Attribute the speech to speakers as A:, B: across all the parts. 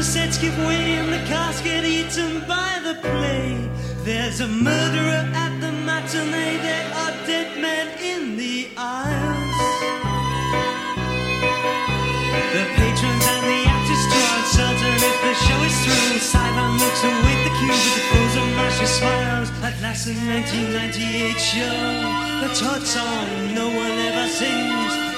A: The sets give way and the cast get eaten by the play. There's a murderer at the matinee. There are dead men in the aisles. The patrons and the actors draw uncertain if the show is through. Sidon looks await the cue with the frozen mash smiles. At last, the 1998 show, the Todd song no one ever sings.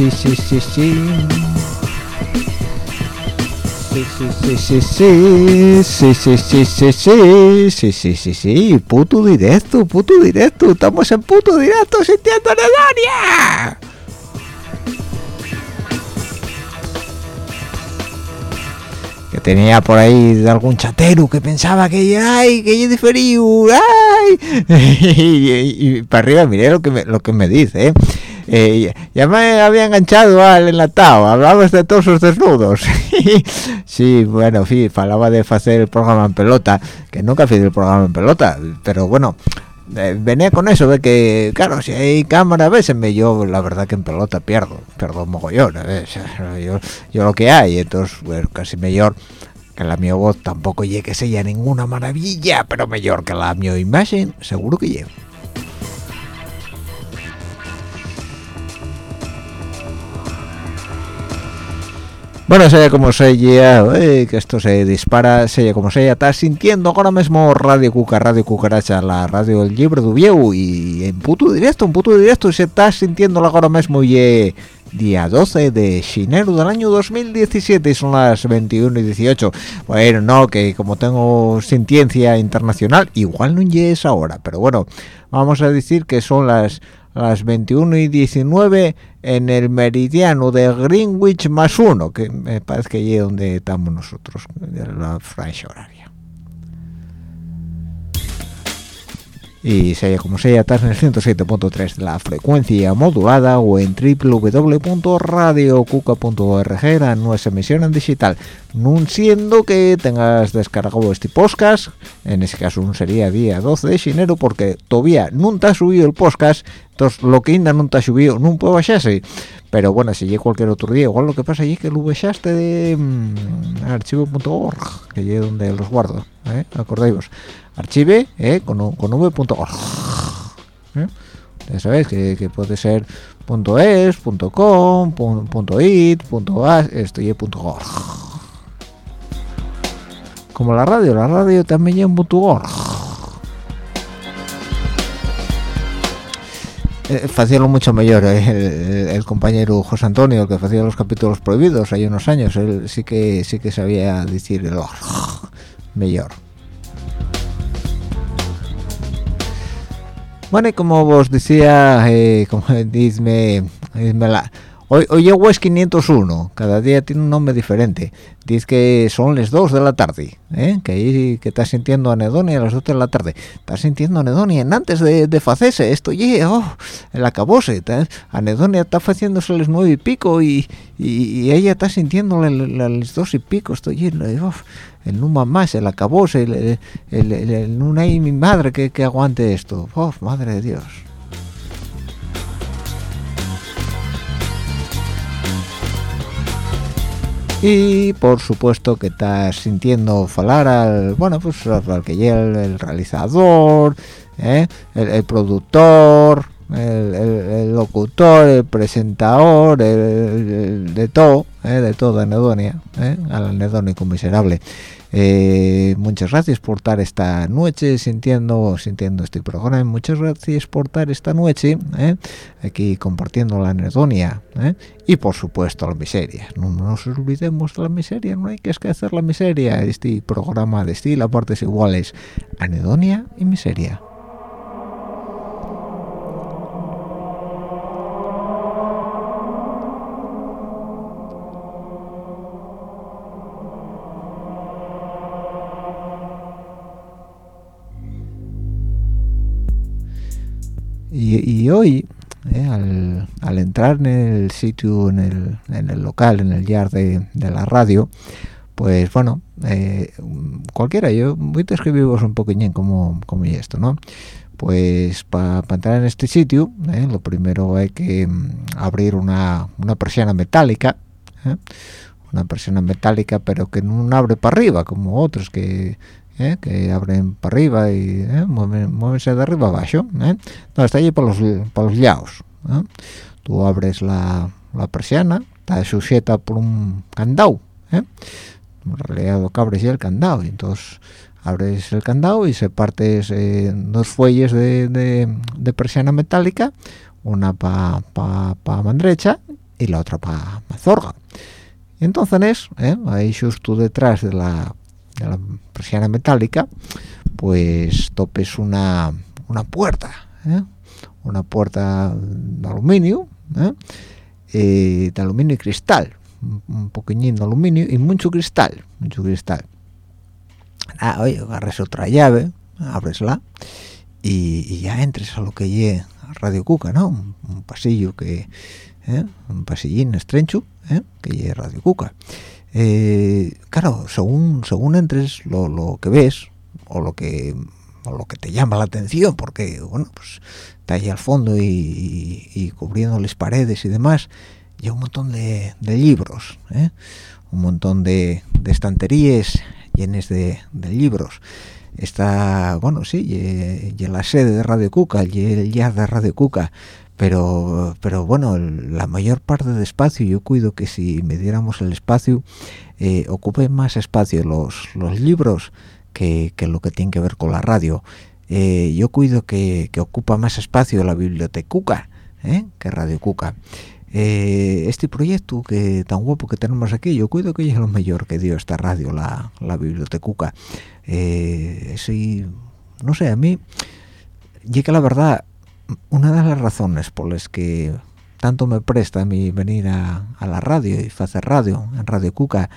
B: Sí, sí, sí, sí, sí. Sí, sí, sí, sí, sí, sí, sí, sí, sí, sí, sí, sí, puto directo, puto directo, estamos en puto directo sintiendo Nedaria. Que tenía por ahí algún chatero que pensaba que ay, que yo diferido, ay, y, y para arriba miré lo que me, lo que me dice, ¿eh? Eh, ya me había enganchado al enlatado, hablabas de todos sus desnudos. sí, bueno, sí, falaba de hacer el programa en pelota, que nunca hice el programa en pelota, pero bueno, eh, venía con eso de que, claro, si hay cámara, a veces me yo, la verdad que en pelota pierdo, pierdo mogollón, yo, yo lo que hay, entonces, bueno, casi mejor que la mi voz tampoco llegue que sea ninguna maravilla, pero mejor que la mi imagen, seguro que llegue. Bueno, sea como sea, eh, que esto se dispara, sea como sea, está sintiendo ahora mismo Radio Cuca, Radio Cucaracha, la radio del libro de Vieu, y en puto directo, en puto directo, se está sintiendo ahora mismo y día 12 de enero del año 2017, y son las 21 y 18. Bueno, no, que como tengo sintiencia internacional, igual no es ahora, pero bueno, vamos a decir que son las las 21 y 19 en el meridiano de Greenwich más uno, que me parece que allí es donde estamos nosotros, la franja horaria. Y sea como sea estás en el 107.3 de la frecuencia modulada o en www.radiocuca.org la nuestra emisión en digital no siendo que tengas descargado este podcast en ese caso no sería día 12 de enero porque todavía no te ha subido el podcast entonces lo que ainda no te ha subido no puedo bajarse pero bueno si llega cualquier otro día igual lo que pasa allí es que lo bajaste de mm, archivo.org que es donde los guardo ¿eh? acordáis archive eh, con, con v.org ¿eh? ya sabéis que, puede ser .es, .com, .it, .as, esto y .org. Como la radio, la radio también es .org. Eh, mucho mejor eh, el, compañero José Antonio el que hacía los capítulos prohibidos hay unos años él sí que sí que sabía decir el mejor Bueno, y como vos decía, eh, como dime, la, hoy, hoy es 501, cada día tiene un nombre diferente. Dice que son las 2 de la tarde, ¿eh? que ahí que estás sintiendo anedonia a las 2 de la tarde. Estás sintiendo anedonia antes de, de facese, esto ya, oh, el acabose. Anedonia está haciéndose las 9 y pico y, y, ella está sintiendo las 2 y pico, esto ya, oh, el numa más, el acabose, el, el, el, no hay mi madre que, que aguante esto. Oh, madre de Dios. Y por supuesto que estás sintiendo falar al bueno pues al que llega el, realizador ¿eh? el, productor el, locutor el presentador de todo ¿eh? de todo anedonia ¿eh? al anedónico miserable eh, muchas gracias por estar esta noche sintiendo sintiendo este programa muchas gracias por estar esta noche ¿eh? aquí compartiendo la anedonia ¿eh? y por supuesto la miseria no, nos olvidemos de la miseria no hay que esquecer la miseria este programa de estilo a partes iguales anedonia y miseria y, hoy eh, al, entrar en el sitio en el, en el local en el yard de, la radio pues bueno eh, cualquiera yo voy a escribiros un poquillín como como y esto no pues para entrar en este sitio eh, lo primero hay que mm, abrir una, una persiana metálica una persiana metálica pero que no abre para arriba como otros que ¿eh? que abren para arriba y ¿eh? muevense de arriba abajo ¿eh? no, está allí por los, por los lados tú abres la, la persiana está sujeta por un candado en realidad lo que abres ya el candado y entonces abres el candado y se partes dos fuelles de, de, persiana metálica una para pa, pa mandrecha y la otra para mazorga entonces ahí justo detrás de la de la persiana metálica pues topes una una puerta ¿eh? una puerta de aluminio ¿eh? Eh, de aluminio y cristal un poquillín de aluminio y mucho cristal mucho cristal. Ah, oye agarres otra llave abresla y, ya entres a lo que lle Radio Cuca no un, pasillo que un pasillín estrecho que lle Radio Cuca eh, claro, según según entres lo, lo, que ves o lo que lo que te llama la atención, porque bueno, pues está ahí al fondo y, cubriendo las paredes y demás, y un montón de, libros, ¿eh? un montón de, estanterías llenas de, libros. Está, bueno, sí, y, la sede de Radio Cuca, y el jazz de Radio Cuca, pero pero bueno la mayor parte del espacio yo cuido que si me diéramos el espacio eh, ocupe más espacio los los libros que, lo que tiene que ver con la radio. Eh, yo cuido que, ocupa más espacio la biblioteca Cuca ¿eh? que Radio Cuca. Este proyecto que tan guapo que tenemos aquí yo cuido que es lo mejor que dio esta radio la, la biblioteca Cuca no sé a mí llega la verdad una de las razones por las que tanto me presta a mí venir a, la radio y hacer radio en Radio Cuca,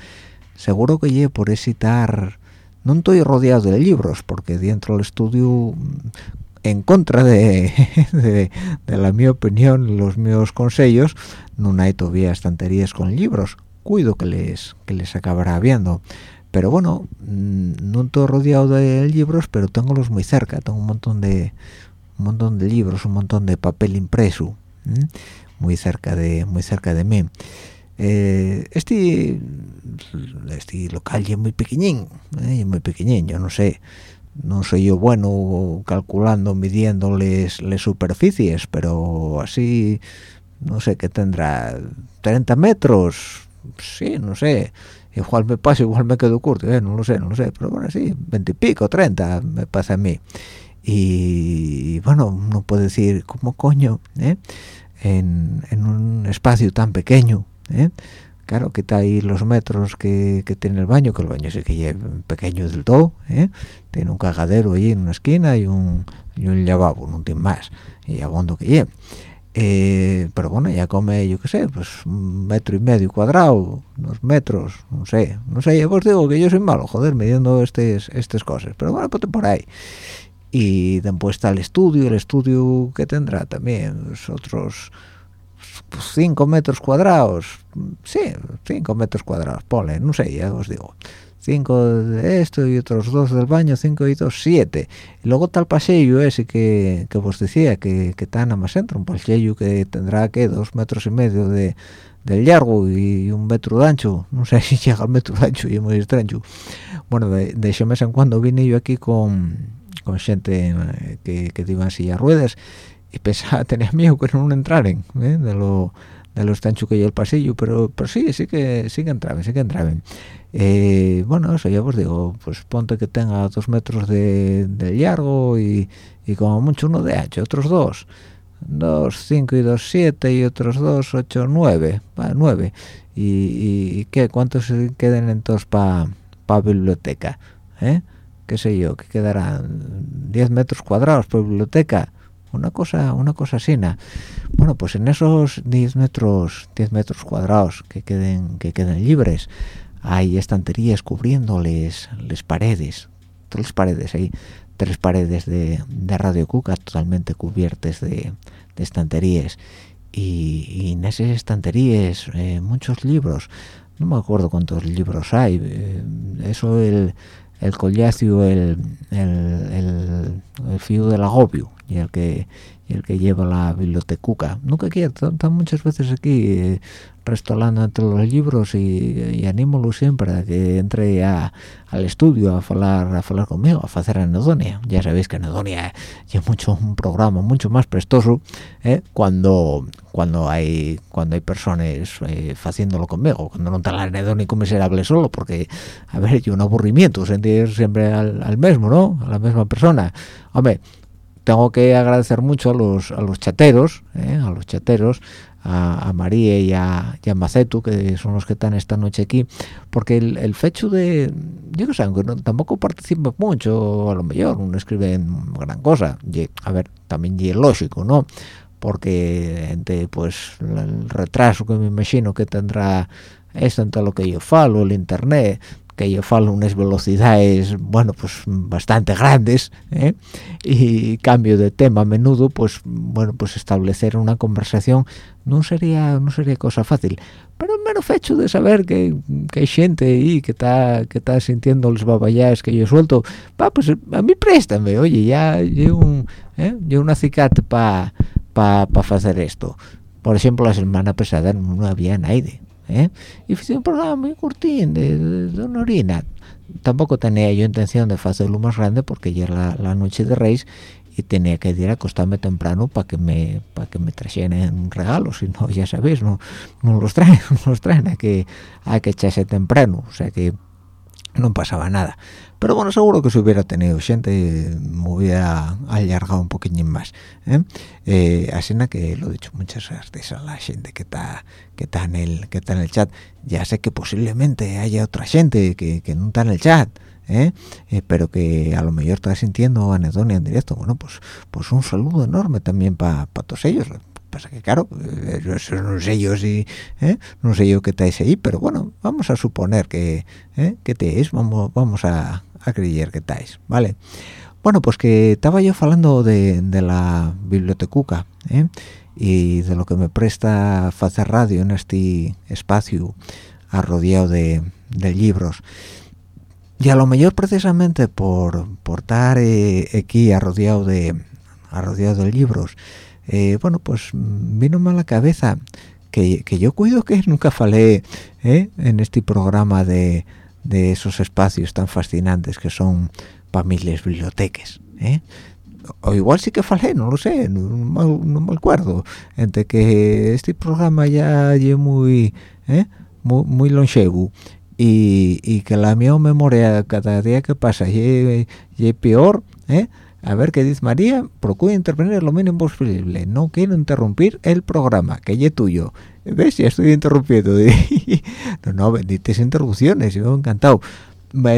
B: seguro que llevo por citar no estoy rodeado de libros, porque dentro del estudio, en contra de, de, la mi opinión, los míos consejos, no hay todavía estanterías con libros. Cuido que les, que les acabará viendo. Pero bueno, mm, no estoy rodeado de libros, pero tengo los muy cerca. Tengo un montón de un montón de libros, un montón de papel impreso, muy cerca de muy cerca de mí. Eh, este este local es muy pequeñín, ¿eh? muy pequeñín, yo no sé, no soy yo bueno calculando, midiendo las superficies, pero así, no sé, qué tendrá 30 metros, sí, no sé, igual me paso, igual me quedo corto, ¿eh? no lo sé, no lo sé, pero bueno, sí, 20 y pico, 30 me pasa a mí. Y bueno, no puedo decir, ¿cómo coño? Eh? En, en un espacio tan pequeño, ¿eh? claro que está ahí los metros que, tiene el baño que el baño sí que es pequeño del todo ¿eh? tiene un cagadero allí en una esquina y un, y un lavabo no tiene más y abondo que lleve eh, pero bueno ya come yo qué sé pues un metro y medio cuadrado unos metros no sé no sé ya os digo que yo soy malo joder midiendo estas cosas pero bueno ponte por ahí y después está el estudio el estudio que tendrá también otros 5 metros cuadrados, sí, 5 metros cuadrados, pone, no sé, ya os digo. 5 de esto y otros dos del baño, 5 y 2, 7. Y luego el pasillo ese que, que os decía, que, que está en más centro, un pasillo que tendrá que 2 metros y medio de, del largo y un metro de ancho, no sé si llega al metro de ancho y es muy extraño. Bueno, de, de ese mes en cuando vine yo aquí con, con gente eh, que, que iba en silla ruedas y pensaba, tenía miedo que no entraran ¿eh? de lo de los tan que el pasillo, pero pero sí, sí que sí que entraban, sí que entraban. Eh, bueno, eso ya os digo, pues ponte que tenga dos metros de, de largo y, y, como mucho uno de ancho, otros dos, dos, cinco y dos, siete y otros dos, ocho, nueve, nueve. Y, y, qué, cuántos quedan entonces para pa biblioteca. Qué sé yo, que quedarán 10 metros cuadrados por biblioteca. Una cosa una cosa así bueno pues en esos 10 metros 10 metros cuadrados que queden que queden libres hay estanterías cubriéndoles las paredes tres paredes hay tres paredes de, de radio cuca totalmente cubiertas de, estanterías. Y, en esas estanterías eh, muchos libros no me acuerdo cuántos libros hay eh, eso el el collacio el, el, el, fío del agobio y el que el que lleva la bibliotecuca. Nunca quiero están muchas veces aquí eh, restolando entre los libros y, y anímolo siempre a que entre a, al estudio a hablar a hablar conmigo a hacer anedonia ya sabéis que anedonia es mucho un programa mucho más prestoso ¿eh? cuando cuando hay cuando hay personas eh, haciéndolo conmigo. Cuando no está la anedónico miserable solo porque a ver yo un aburrimiento sentir siempre al, al mismo no a la misma persona. Hombre tengo que agradecer mucho a los a los chateros ¿eh? a los chateros a, María y a, Macetu, que son los que están esta noche aquí, porque el, el fecho de, yo no sé, aunque tampoco participa mucho, a lo mejor no escriben gran cosa, a ver, también y es lógico, ¿no? Porque entre, pues el retraso que me imagino que tendrá esto en todo lo que yo falo, el internet, que yo falo unas velocidades bueno pues bastante grandes ¿eh? y cambio de tema a menudo pues bueno pues establecer una conversación no sería no sería cosa fácil pero mero hecho de saber que, que, hay gente ahí que está que está sintiendo los babayas que yo suelto va pues a mí préstame oye ya llevo un ¿eh? un acicate para para hacer esto por ejemplo la semana pasada no había nadie ¿eh? y hice un programa muy cortín de, de, una orina tampoco tenía yo intención de hacerlo más grande porque ya era la, noche de Reyes y tenía que ir a acostarme temprano para que me para que me trajeran regalos si no ya sabéis no no los traen no los traen hay que hay que echarse temprano o sea que no pasaba nada pero bueno seguro que si hubiera tenido gente me hubiera alargado un poquillín más ¿eh? Eh, así que lo he dicho muchas gracias a la gente que está que está en el que está en el chat ya sé que posiblemente haya otra gente que, que no está en el chat ¿eh? pero que a lo mejor está sintiendo anedonia en directo bueno pues pues un saludo enorme también para todos ellos pasa que claro eso no sé yo si ¿eh? no sé yo qué estáis ahí pero bueno vamos a suponer que ¿eh? que teéis vamos vamos a, a creer que estáis vale bueno pues que estaba yo hablando de, de la bibliotecuca ¿eh? y de lo que me presta hacer radio en este espacio arrodeado de, de libros y a lo mejor precisamente por, por estar eh, aquí arrodeado de arrodeado de libros eh, bueno, pues vino a la cabeza que, yo cuido que nunca falé ¿eh? en este programa de, esos espacios tan fascinantes que son para bibliotecas. ¿eh? O igual sí que falé, no lo sé, no, me acuerdo. Entre que este programa ya es muy, muy, muy longevo y, que la mi memoria cada día que pasa es peor, ¿eh? A ver qué dice María, procura intervenir lo mínimo posible. No quiero interrumpir el programa, que ya es tuyo. ¿Ves? Ya estoy interrumpiendo. no, no, benditas interrupciones, yo encantado.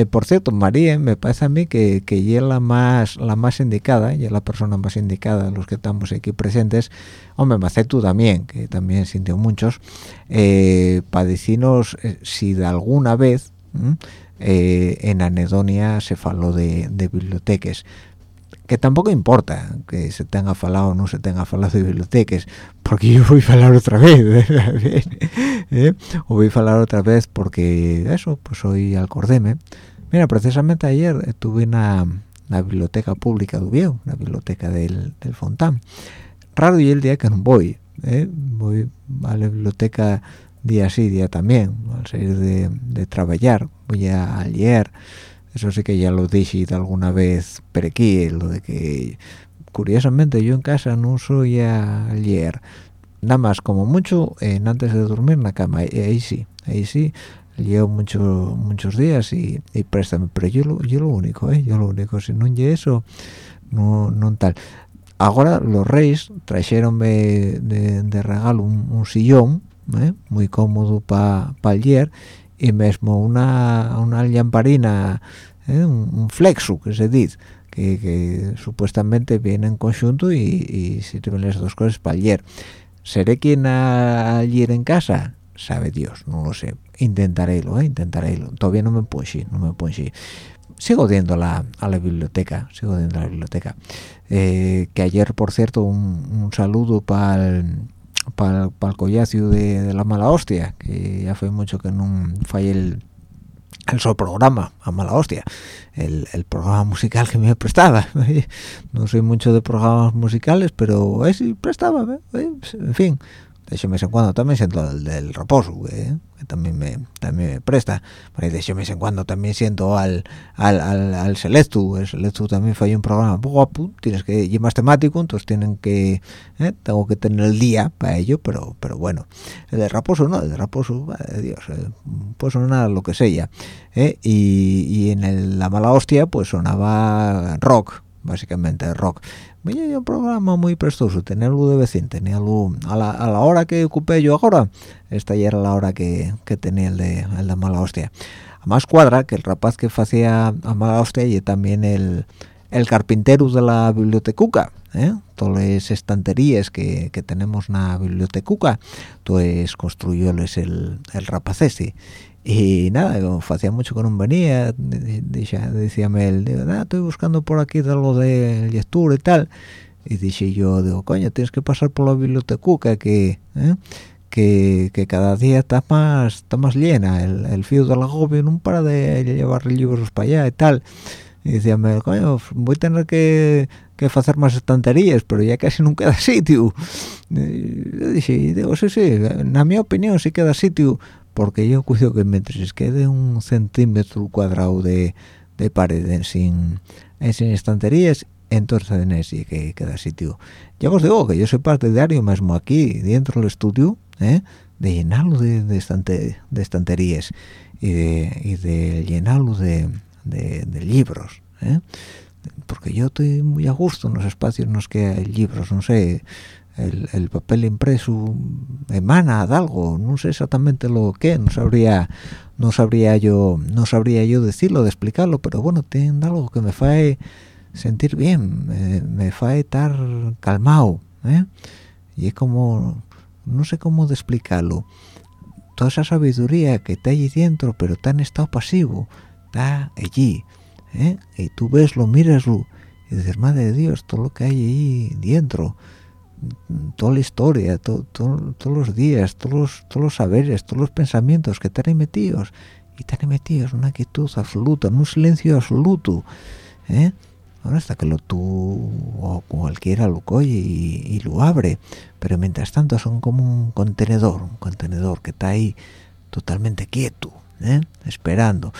B: por cierto, María, me parece a mí que, que ella es la más, la más indicada, y es la persona más indicada, los que estamos aquí presentes. Hombre, me hace tú también, que también sintió muchos, eh, para decirnos eh, si de alguna vez eh, en Anedonia se faló de, de bibliotecas que tampoco importa que se tenga falado o no se tenga falado de bibliotecas porque yo voy a hablar otra vez ¿eh? o voy a hablar otra vez porque eso pues soy Cordeme mira precisamente ayer tuve una, biblioteca pública de Ubieu, una biblioteca del, del Fontán raro y el día que no voy ¿eh? voy a la biblioteca día sí día también al salir de, de trabajar voy a leer eso sí que ya lo dije alguna vez pero aquí lo de que curiosamente yo en casa no soy ayer nada más como mucho en antes de dormir en la cama ahí sí ahí sí llevo muchos muchos días y, préstame pero yo lo, yo lo único ¿eh? yo lo único si no oye eso no no tal ahora los reyes trajeronme de, de, regalo un, sillón ¿eh? muy cómodo para pa ayer y mismo una, una lamparina, ¿eh? un, flexo que se dice, que, supuestamente viene en conjunto y, y sirven las dos cosas para ayer. ¿Seré quien ayer en casa? Sabe Dios, no lo sé. Intentaré lo, ¿eh? intentaré lo. Todavía no me puedo no me puedo Sigo viendo la, a la biblioteca, sigo viendo la biblioteca. Eh, que ayer, por cierto, un, un saludo para el para el collacio de, la mala hostia que ya fue mucho que no falle el el programa a mala hostia el, el, programa musical que me prestaba no soy mucho de programas musicales pero ese prestaba ¿eh? en fin de me en cuando también siento el del reposo, ¿eh? que también me, también me presta. Pero de me en cuando también siento al, al, al, al Selectu. El Selectu también fue un programa guapo, tienes que ir más temático, entonces tienen que, ¿eh? tengo que tener el día para ello, pero pero bueno. El de reposo no, el de reposo, Dios, eh, pues sonar lo que sea. ¿eh? Y, y en el, la mala hostia, pues sonaba rock, básicamente rock me un programa muy prestoso tenerlo de vecino tenerlo a la, a la hora que ocupé yo ahora esta ya era la hora que, que tenía el de, el de mala hostia a más cuadra que el rapaz que hacía a mala hostia y también el, el carpintero de la bibliotecuca ¿eh? todas las estanterías que, que tenemos en la bibliotecuca pues construyóles el, el rapaz este y nada, hacía mucho que no venía, decía, decíame él, estoy buscando por aquí de algo de lectura y tal, y dije yo, digo, coño, tienes que pasar por la biblioteca que, ¿eh? que, que, cada día está más está más llena, el, el fío del agobio no para de llevar libros para allá y tal, y decíame, coño, voy a tener que, que hacer más estanterías, pero ya casi no queda sitio. Y dije, digo, sí, sí, en mi opinión sí queda sitio, porque yo cuido que mientras quede un centímetro cuadrado de, de pared sin, sin estanterías entonces en ese que queda sitio ya os digo que yo soy partidario mismo aquí dentro del estudio ¿eh? de llenarlo de, de, estante, de estanterías y de, llenarlo de, libros ¿eh? porque yo estoy muy a gusto en los espacios en los que hay libros no sé el, papel impreso emana de algo no sé exactamente lo que no sabría no sabría yo no sabría yo decirlo de explicarlo pero bueno tiene algo que me fae sentir bien me, fae estar calmado ¿eh? y es como no sé cómo de explicarlo toda esa sabiduría que está allí dentro pero está en estado pasivo está allí ¿eh? y tú ves lo miraslo y dices madre de Dios todo lo que hay allí dentro toda la historia todos los días todos los, saberes todos los pensamientos que están metidos y están metidos una quietud absoluta en un silencio absoluto ¿eh? ahora hasta que lo tú o cualquiera lo coge y, lo abre pero mientras tanto son como un contenedor un contenedor que está ahí totalmente quieto ¿eh? esperando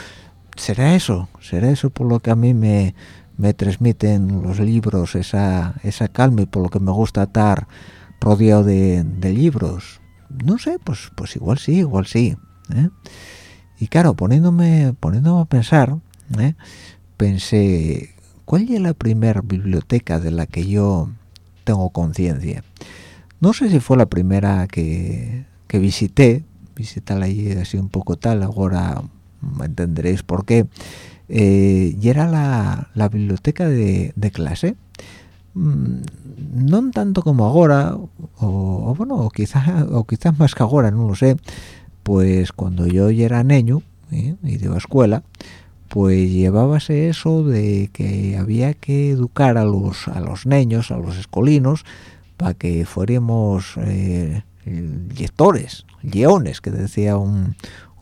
B: será eso será eso por lo que a mí me, me transmiten los libros esa esa calma y por lo que me gusta estar rodeado de, libros no sé pues pues igual sí igual sí ¿eh? y claro poniéndome poniéndome a pensar ¿eh? pensé ¿cuál es la primera biblioteca de la que yo tengo conciencia? No sé si fue la primera que, visité, visitarla allí así un poco tal, ahora entenderéis por qué, eh, y era la, biblioteca de, clase. Mm, no tanto como ahora, o, bueno, o quizás o más que ahora, no lo sé, pues cuando yo ya era niño ¿eh? y iba a escuela, pues llevábase eso de que había que educar a los a los niños, a los escolinos, para que fuéramos eh, lectores, leones, que decía un,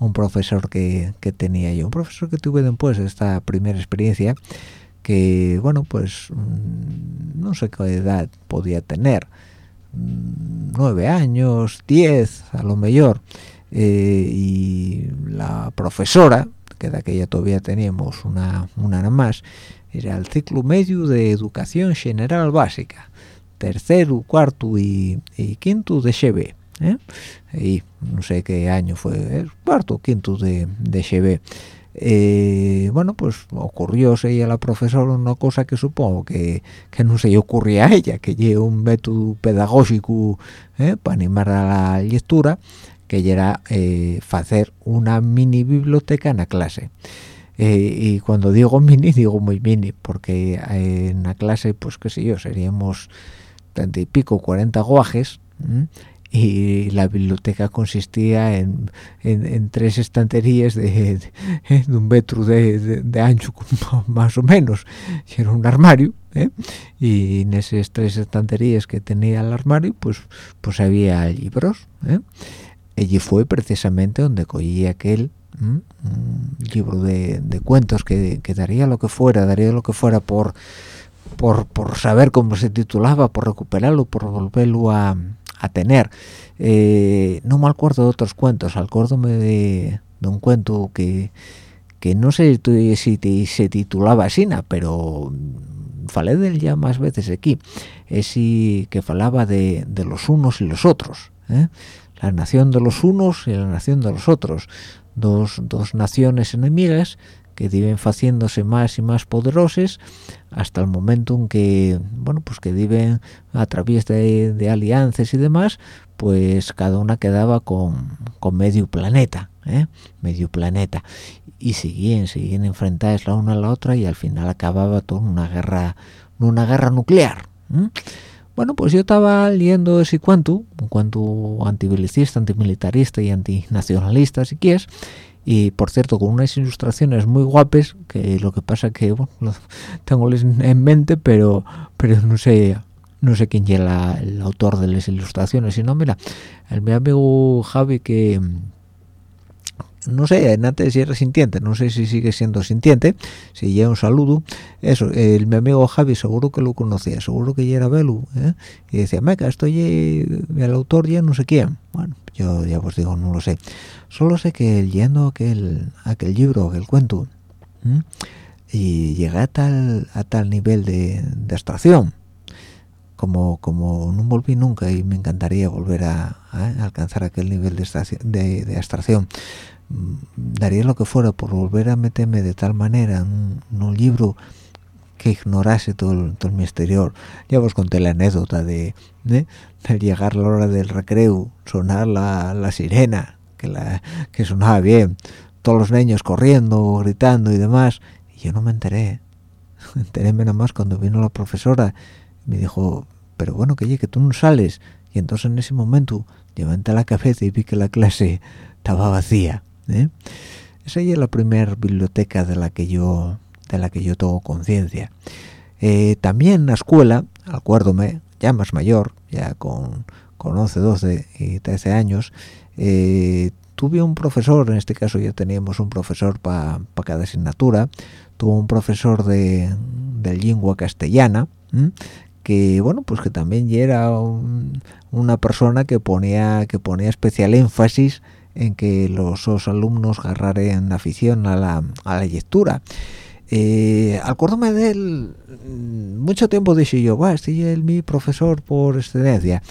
B: un profesor que, que, tenía yo, un profesor que tuve después esta primera experiencia, que bueno, pues mm, no sé qué edad podía tener, mm, nueve años, diez, a lo mejor, eh, y la profesora, que de aquella todavía teníamos una, una más, era el ciclo medio de educación general básica, tercero, cuarto y, quinto de GB. ¿Eh? Y no sé qué año fue, cuarto, quinto de, de eh, bueno, pues ocurrió a la profesora una cosa que supongo que, que no se le ocurría a ella, que lleve un método pedagógico ¿eh? para animar a la lectura, que era eh, hacer una mini biblioteca en la clase. Eh, y cuando digo mini, digo muy mini, porque en la clase, pues qué sé yo, seríamos treinta y pico, 40 guajes, y la biblioteca consistía en, en, tres estanterías de, un metro de, ancho más o menos era un armario ¿eh? y en esas tres estanterías que tenía el armario pues pues había libros ¿eh? allí fue precisamente donde cogí aquel libro de, cuentos que, daría lo que fuera, daría lo que fuera por, por, por saber cómo se titulaba, por recuperarlo, por volverlo a, a tener. Eh, no me acuerdo de otros cuentos, acuérdome de, de un cuento que, que no sé si se titulaba Sina, pero falé de él ya más veces aquí, es que falaba de, de los unos y los otros. ¿eh? la nación de los unos y la nación de los otros, dos, dos naciones enemigas que viven haciéndose más y más poderosas hasta el momento en que bueno pues que viven a través de, alianzas y demás pues cada una quedaba con, con medio planeta ¿eh? medio planeta y seguían seguían enfrentadas la una a la otra y al final acababa todo en una guerra una guerra nuclear bueno, pues yo estaba leyendo ese cuento, un cuento antibelicista, antimilitarista y antinacionalista, si quieres, y por cierto con unas ilustraciones muy guapas, que lo que pasa que bueno, tengo en mente, pero pero no sé no sé quién es el autor de las ilustraciones, sino mira, el mi amigo Javi que no sé, antes era sintiente, no sé si sigue siendo sintiente, si ya un saludo, eso, el, mi amigo Javi seguro que lo conocía, seguro que ya era Belu, ¿eh? y decía, meca, estoy, el autor ya no sé quién, bueno, yo ya os digo, no lo sé, solo sé que leyendo aquel, aquel libro, aquel cuento, y llegué a tal, a tal nivel de, abstracción, como, como no volví nunca y me encantaría volver a, alcanzar aquel nivel de, de, de abstracción daría lo que fuera por volver a meterme de tal manera en un, libro que ignorase todo el, todo exterior. Ya os conté la anécdota de, de, llegar la hora del recreo, sonar la, sirena, que, la, que sonaba bien, todos los niños corriendo, gritando y demás, y yo no me enteré. Enteréme nada más cuando vino la profesora y me dijo, pero bueno, que, que tú no sales. Y entonces en ese momento levanté la cabeza y vi que la clase estaba vacía. ¿Eh? Esa es la primera biblioteca de la que yo de la que yo tengo conciencia. Eh, también en la escuela, acuérdome, ya más mayor, ya con, con 11, 12 y 13 años, eh, tuve un profesor, en este caso ya teníamos un profesor para cada asignatura, tuvo un profesor de, de lengua castellana, que bueno pues que también era una persona que ponía que ponía especial énfasis en que los, alumnos agarraran afición a la, a la lectura. Eh, acuérdome de él mucho tiempo dije yo va este es mi profesor por excelencia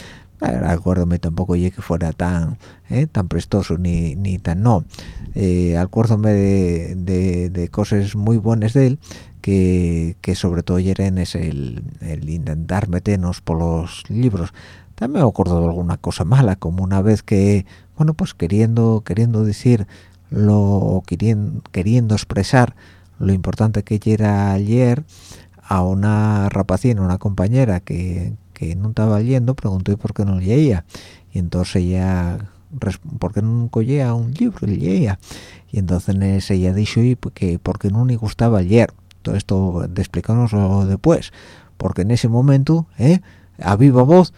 B: acuérdome tampoco ya que fuera tan eh, tan prestoso ni, ni tan no. Eh, acuérdome de, de, cosas muy buenas de él que, sobre todo eran es el, intentar meternos por los libros. También me acuerdo de alguna cosa mala como una vez que bueno pues queriendo queriendo decir lo queriendo, queriendo expresar lo importante que era ayer a una rapacina una compañera que, que no estaba leyendo preguntó por qué no leía y entonces ella ¿por qué no cogía un libro y leía? Y entonces ella dijo que porque no le gustaba leer todo esto de explicarnoslo después porque en ese momento ¿eh? a viva voz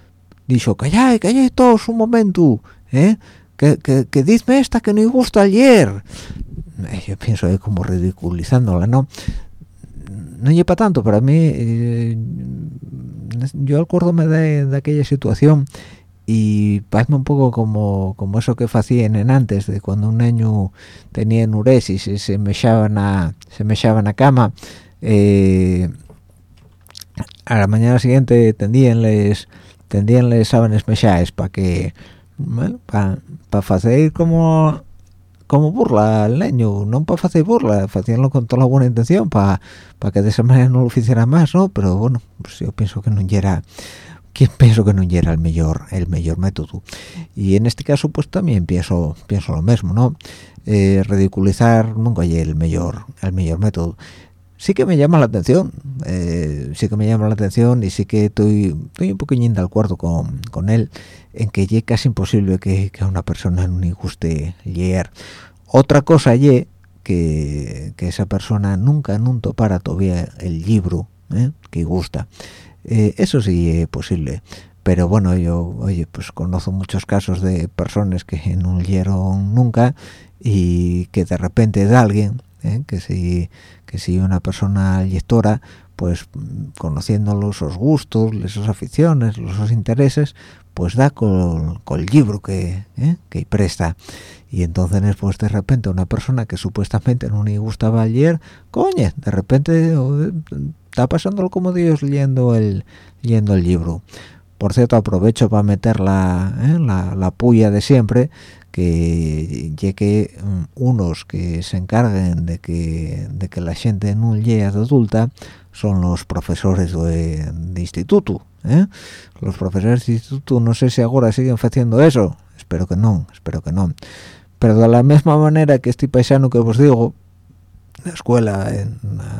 B: dijo callad callad todos un momento ¿eh? Que, que, que dime esta que no gusta ayer. Eh, yo pienso como ridiculizándola no no lleva tanto para mí eh, yo acuérdome de, de aquella situación y parece un poco como, como eso que hacían en antes de cuando un niño tenía enuresis y se me echaban a se me a cama eh, a la mañana siguiente tendíanles tendíanles sábanas mechadas para que bueno, para hacer como como burla al niño, no para hacer burla, hacíanlo con toda la buena intención para que de esa manera no lo hiciera más, ¿no? Pero bueno, pues yo pienso que no era que pienso que no era el mejor el mejor método. Y en este caso pues también pienso pienso lo mismo no eh, ridiculizar nunca es el mejor el mejor método. Sí que me llama la atención eh, sí que me llama la atención y sí que estoy estoy un poquillín de acuerdo con, con él en que es casi imposible que, a una persona no le guste leer otra ye que, que esa persona nunca nunca para todavía el libro ¿eh? que gusta eh, eso sí es posible pero bueno yo oye pues conozco muchos casos de personas que no leyeron nunca y que de repente de alguien ¿eh? que si que si una persona lectora pues conociendo los gustos esas aficiones los intereses pues da con, el libro que, ¿eh? que presta y entonces pues de repente una persona que supuestamente no le gustaba ayer coño de repente está pasándolo como Dios leyendo el leyendo el libro por cierto aprovecho para meter la, ¿eh? la, puya de siempre que llegue mm, unos que se encarguen de que de que la gente no lea de adulta son los profesores de, instituto ¿eh? los profesores de instituto no sé si ahora siguen haciendo eso espero que no espero que no pero de la misma manera que este paisano que os digo la escuela en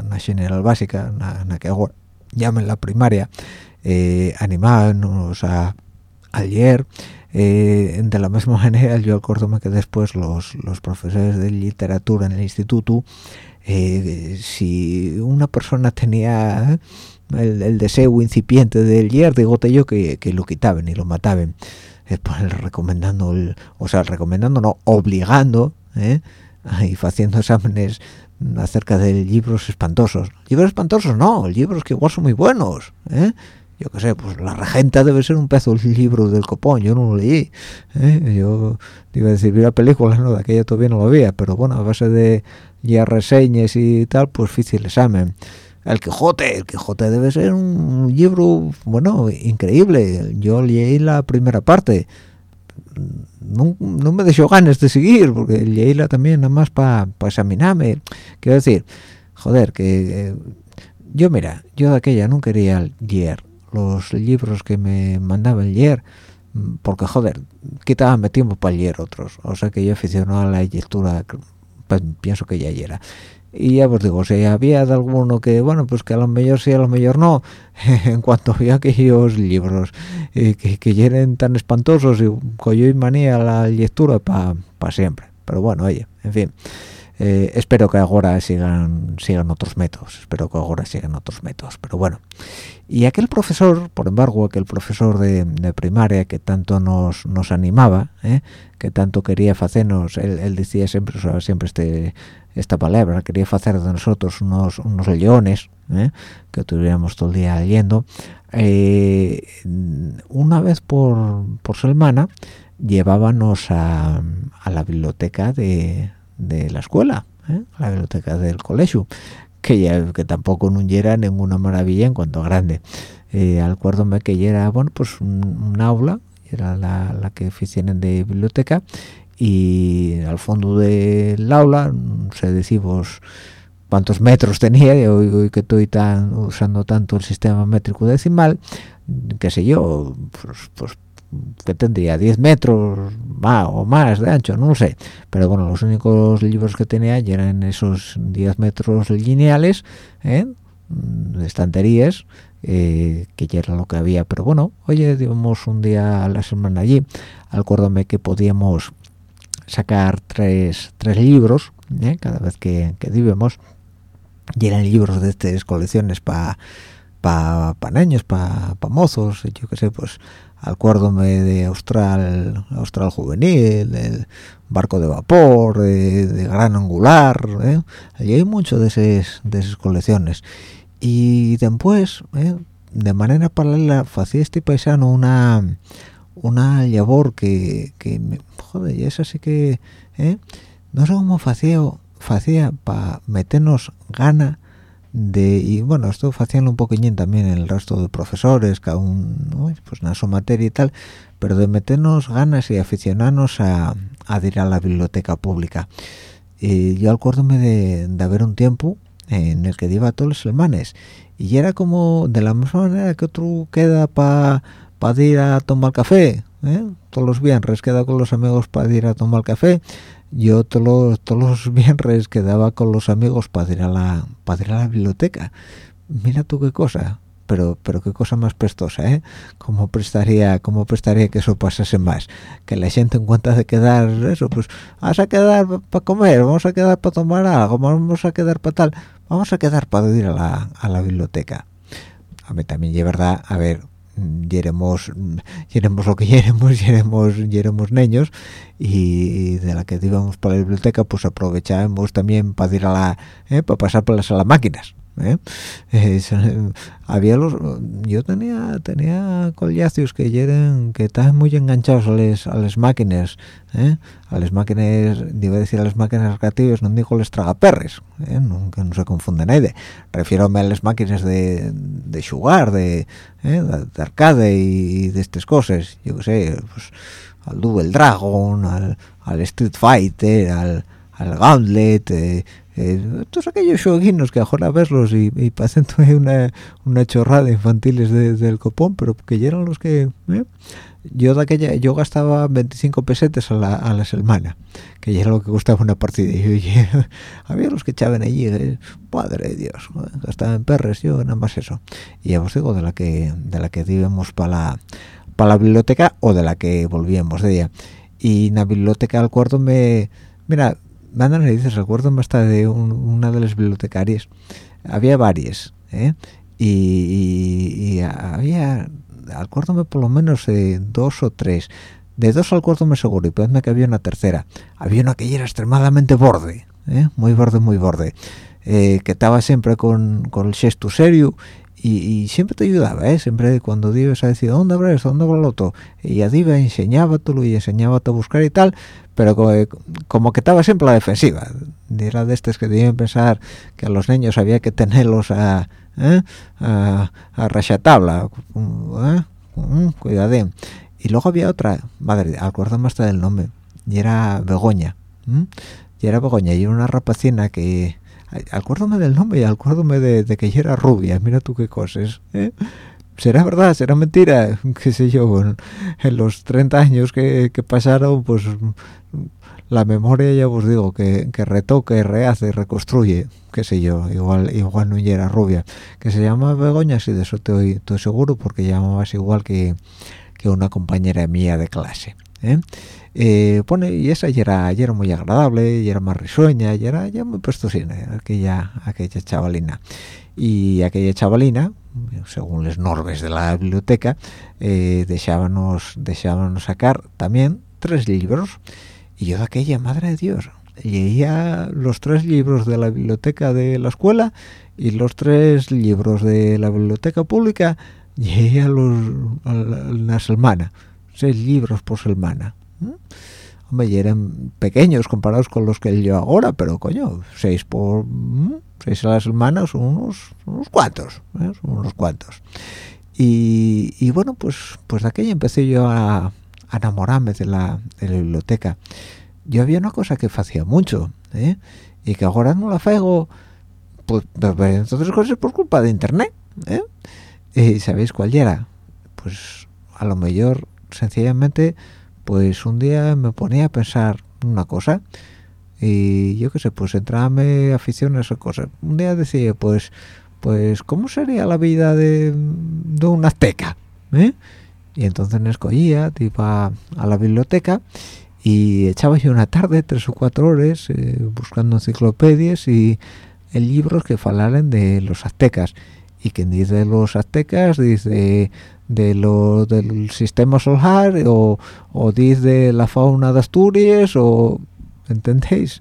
B: la general básica en la que ahora llamen la primaria eh, animarnos a, ayer eh, de la misma manera yo acuérdome que después los, los profesores de literatura en el instituto eh, si una persona tenía el, deseo incipiente del leer digo yo que, que, lo quitaban y lo mataban pues, recomendando o sea recomendando no obligando ¿eh? y haciendo exámenes acerca de libros espantosos. Libros espantosos no, libros que igual son muy buenos. ¿eh? Yo qué sé, pues La Regenta debe ser un pedazo de libro del copón, yo no lo leí. ¿eh? Yo iba a decir, vi la película, no, de aquella todavía no lo había, pero bueno, a base de ya reseñas y tal, pues difícil examen. El Quijote, el Quijote debe ser un libro, bueno, increíble. Yo leí la primera parte. No, me dejó ganas de seguir porque leíla también nada más para examinarme. Quiero decir joder que eh, yo mira yo de aquella no quería leer los libros que me mandaban leer porque joder quitábame tiempo para leer otros. O sea que yo aficionado a la lectura pues, pienso que ya era y ya os digo si había de alguno que bueno pues que a lo mejor sí a lo mejor no en cuanto había aquellos libros eh, que, que tan espantosos y coyo y manía la lectura para siempre pero bueno oye en fin eh, espero que ahora sigan sigan otros métodos espero que ahora sigan otros métodos pero bueno y aquel profesor por embargo aquel profesor de, primaria que tanto nos, nos animaba ¿eh? que tanto quería hacernos él, decía siempre siempre este esta palabra quería hacer de nosotros unos unos leones ¿eh? que estuviéramos todo el día leyendo una vez por, por semana llevábamos a, a la biblioteca de, de la escuela, ¿eh? la biblioteca del colegio, que ya que tampoco no era ninguna maravilla en cuanto a grande. Eh, acuérdome que ya era, bueno, pues un, aula, era la, la que hicieron de biblioteca, y al fondo del aula, no sé decimos cuántos metros tenía, y hoy, que estoy tan, usando tanto el sistema métrico decimal, qué sé yo, pues, pues que tendría 10 metros más o más de ancho, no lo sé. Pero bueno, los únicos libros que tenía eran esos 10 metros lineales, ¿eh? estanterías, eh, que ya era lo que había. Pero bueno, oye, digamos un día a la semana allí, acuérdame que podíamos sacar tres, tres libros ¿eh? cada vez que, que vivimos y eran libros de estas colecciones para para pa niños, para pa mozos, yo qué sé, pues acuérdome de Austral, Austral Juvenil, del barco de vapor, de, gran angular, ¿eh? allí hay mucho de esas, de esas colecciones. Y después, ¿eh? de manera paralela, hacía este paisano una una labor que, que me, joder, y esa sí que, ¿eh? no sé cómo hacía, para meternos gana de y bueno esto haciendo un poquillín también el resto de profesores cada uno pues en su materia y tal pero de meternos ganas y aficionarnos a, a ir a la biblioteca pública y yo acuérdome de, haber un tiempo en el que iba todos los semanas y era como de la misma manera que otro queda para pa ir a tomar café ¿eh? todos los viernes queda con los amigos para ir a tomar café. Yo todos los, todos los viernes quedaba con los amigos para ir a la para ir a la biblioteca. Mira tú qué cosa pero pero qué cosa más prestosa eh cómo prestaría cómo prestaría que eso pasase más que la gente en cuenta de quedar eso pues vamos a quedar para comer vamos a quedar para tomar algo vamos a quedar para tal vamos a quedar para ir a la, a la biblioteca a mí también es verdad a ver yeremos yeremos lo que yeremos yeremos niños y de la que íbamos para la biblioteca pues aprovechábamos también para ir a la eh, para pasar por las a las máquinas ¿eh? había los yo tenía tenía collacios que eran que estaban muy enganchados a las a las máquinas ¿eh? a las máquinas iba a decir a las máquinas recreativas no digo les tragaperres ¿eh? no, que no se confunde nadie refiero a las máquinas de, de jugar de, ¿eh? de, arcade y de estas cosas yo que sé pues al Double Dragon al, al Street Fighter al al Gauntlet eh, todos aquellos jueguinos que ahora verlos y, y pasan una, una chorrada infantiles del copón pero que eran los que ¿eh? yo de aquella yo gastaba 25 pesetes a la, a la semana que ya era lo que costaba una partida. Y había los que echaban allí eh, padre de dios gastaban perres yo nada más eso. Y ya os digo de la que de la que íbamos para la para la biblioteca o de la que volvíamos de ella. Y en la biblioteca al cuarto me mira me andan dices recuerdo más de una de las bibliotecarias había varias ¿eh? y, y, había acuérdame por lo menos dos o tres de dos al cuarto me seguro y parece que había una tercera había una que era extremadamente borde ¿eh? muy borde muy borde eh, que estaba siempre con, con el gesto serio y, siempre te ayudaba, ¿eh? Siempre cuando ibas a decir, ¿dónde habrá esto? ¿Dónde habrá lo otro? Y ya iba, enseñaba todo y enseñaba a buscar y tal, pero como, que estaba siempre a la defensiva. Era de estos que debían pensar que a los niños había que tenerlos a, ¿eh? a, a rachatabla, ¿eh? Cuidadín. y luego había otra madre acuérdame hasta del nombre y era Begoña y era Begoña y era una rapacina que acuérdame del nombre y acuérdame de, que ella era rubia. Mira tú qué cosas ¿eh? será verdad será mentira qué sé yo en, los 30 años que, pasaron pues la memoria ya os digo que, que retoque rehace reconstruye qué sé yo igual igual no era rubia. Que se llama Begoña sí de eso estoy, estoy seguro porque llamabas igual que, que una compañera mía de clase ¿eh? Eh, pone y esa ya era, era muy agradable y era más risueña y era ya muy prestosina aquella aquella chavalina. Y aquella chavalina según las normas de la biblioteca eh, dejábamos dejábamos sacar también tres libros. Y yo de aquella madre de dios leía los tres libros de la biblioteca de la escuela y los tres libros de la biblioteca pública leía los a la semana seis libros por semana hombre y eran pequeños comparados con los que yo ahora pero coño seis por seis a la semana son unos unos cuantos ¿eh? unos cuantos y, bueno pues pues de aquella empecé yo a, enamorarme de la, de la, biblioteca yo había una cosa que hacía mucho ¿eh? y que ahora no la hago pues, pues, pues entonces cosas por culpa de internet ¿eh? y sabéis cuál era pues a lo mejor sencillamente pues un día me ponía a pensar una cosa y yo qué sé pues entraba afición a esa cosa un día decía pues pues cómo sería la vida de, de un azteca ¿Eh? y entonces me escogía iba a la biblioteca y echaba yo una tarde tres o cuatro horas eh, buscando enciclopedias y libros que falaran de los aztecas. Y quien dice los aztecas dice de lo del sistema solar o, o dice de la fauna de Asturias o ¿entendéis?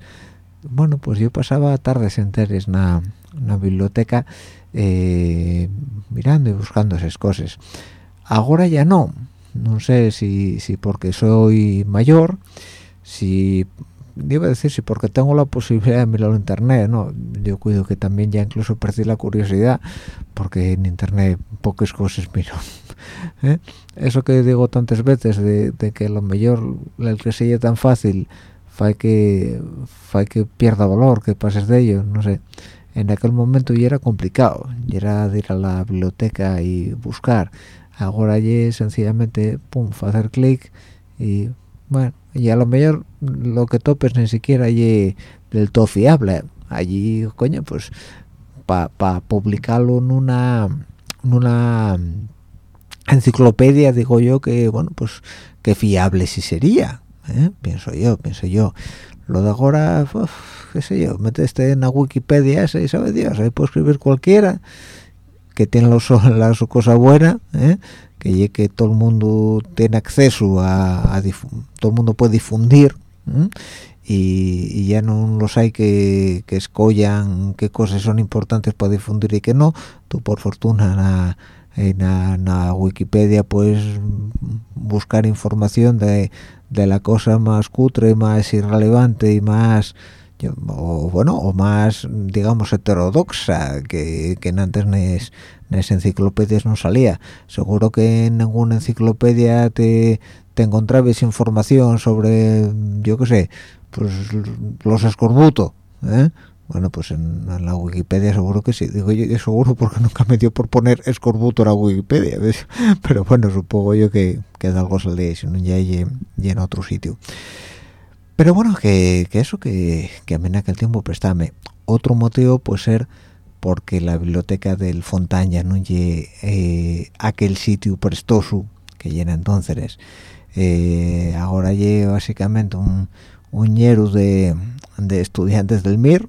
B: bueno pues yo pasaba tardes enteras en la biblioteca eh, mirando y buscando esas cosas. Ahora ya no. No sé si, si porque soy mayor si iba a decir si porque tengo la posibilidad de mirarlo en internet no yo cuido que también ya incluso perdí la curiosidad porque en internet pocas cosas miro ¿eh? eso que digo tantas veces de, que lo mejor el que sea tan fácil fue que que pierda valor que pases de ello no sé. En aquel momento ya era complicado ya era de ir a la biblioteca y buscar. Ahora ya sencillamente pum hacer clic y bueno y a lo mejor lo que topes ni siquiera allí del todo fiable. Allí coño pues para publicarlo en una en una enciclopedia digo yo que bueno pues que fiable si sería ¿eh? pienso yo pienso yo lo de ahora qué sé yo meteste en la wikipedia ese y sabe dios ahí puede escribir cualquiera que tiene los, la su cosa buena ¿eh? que que todo el mundo tiene acceso a, todo el mundo puede difundir y, ya no los hay que, que escollan qué cosas son importantes para difundir y qué no tú por fortuna en la Wikipedia puedes buscar información de, de la cosa más cutre más irrelevante y más o bueno o más digamos heterodoxa que, que antes en enciclopedias no salía seguro que en ninguna enciclopedia te, te encontrabas información sobre yo qué sé pues los escorbutos ¿eh? Bueno pues en, la wikipedia seguro que sí. Digo yo seguro porque nunca me dio por poner escorbuto en la wikipedia pero bueno supongo yo que, que de algo saldría si no ya en otro sitio. Pero bueno que, eso que, que a mí en aquel tiempo prestame otro motivo puede ser porque la biblioteca del Fontaña no lle eh, aquel sitio prestoso que llena entonces eh, ahora lle básicamente un, un de, de estudiantes del MIR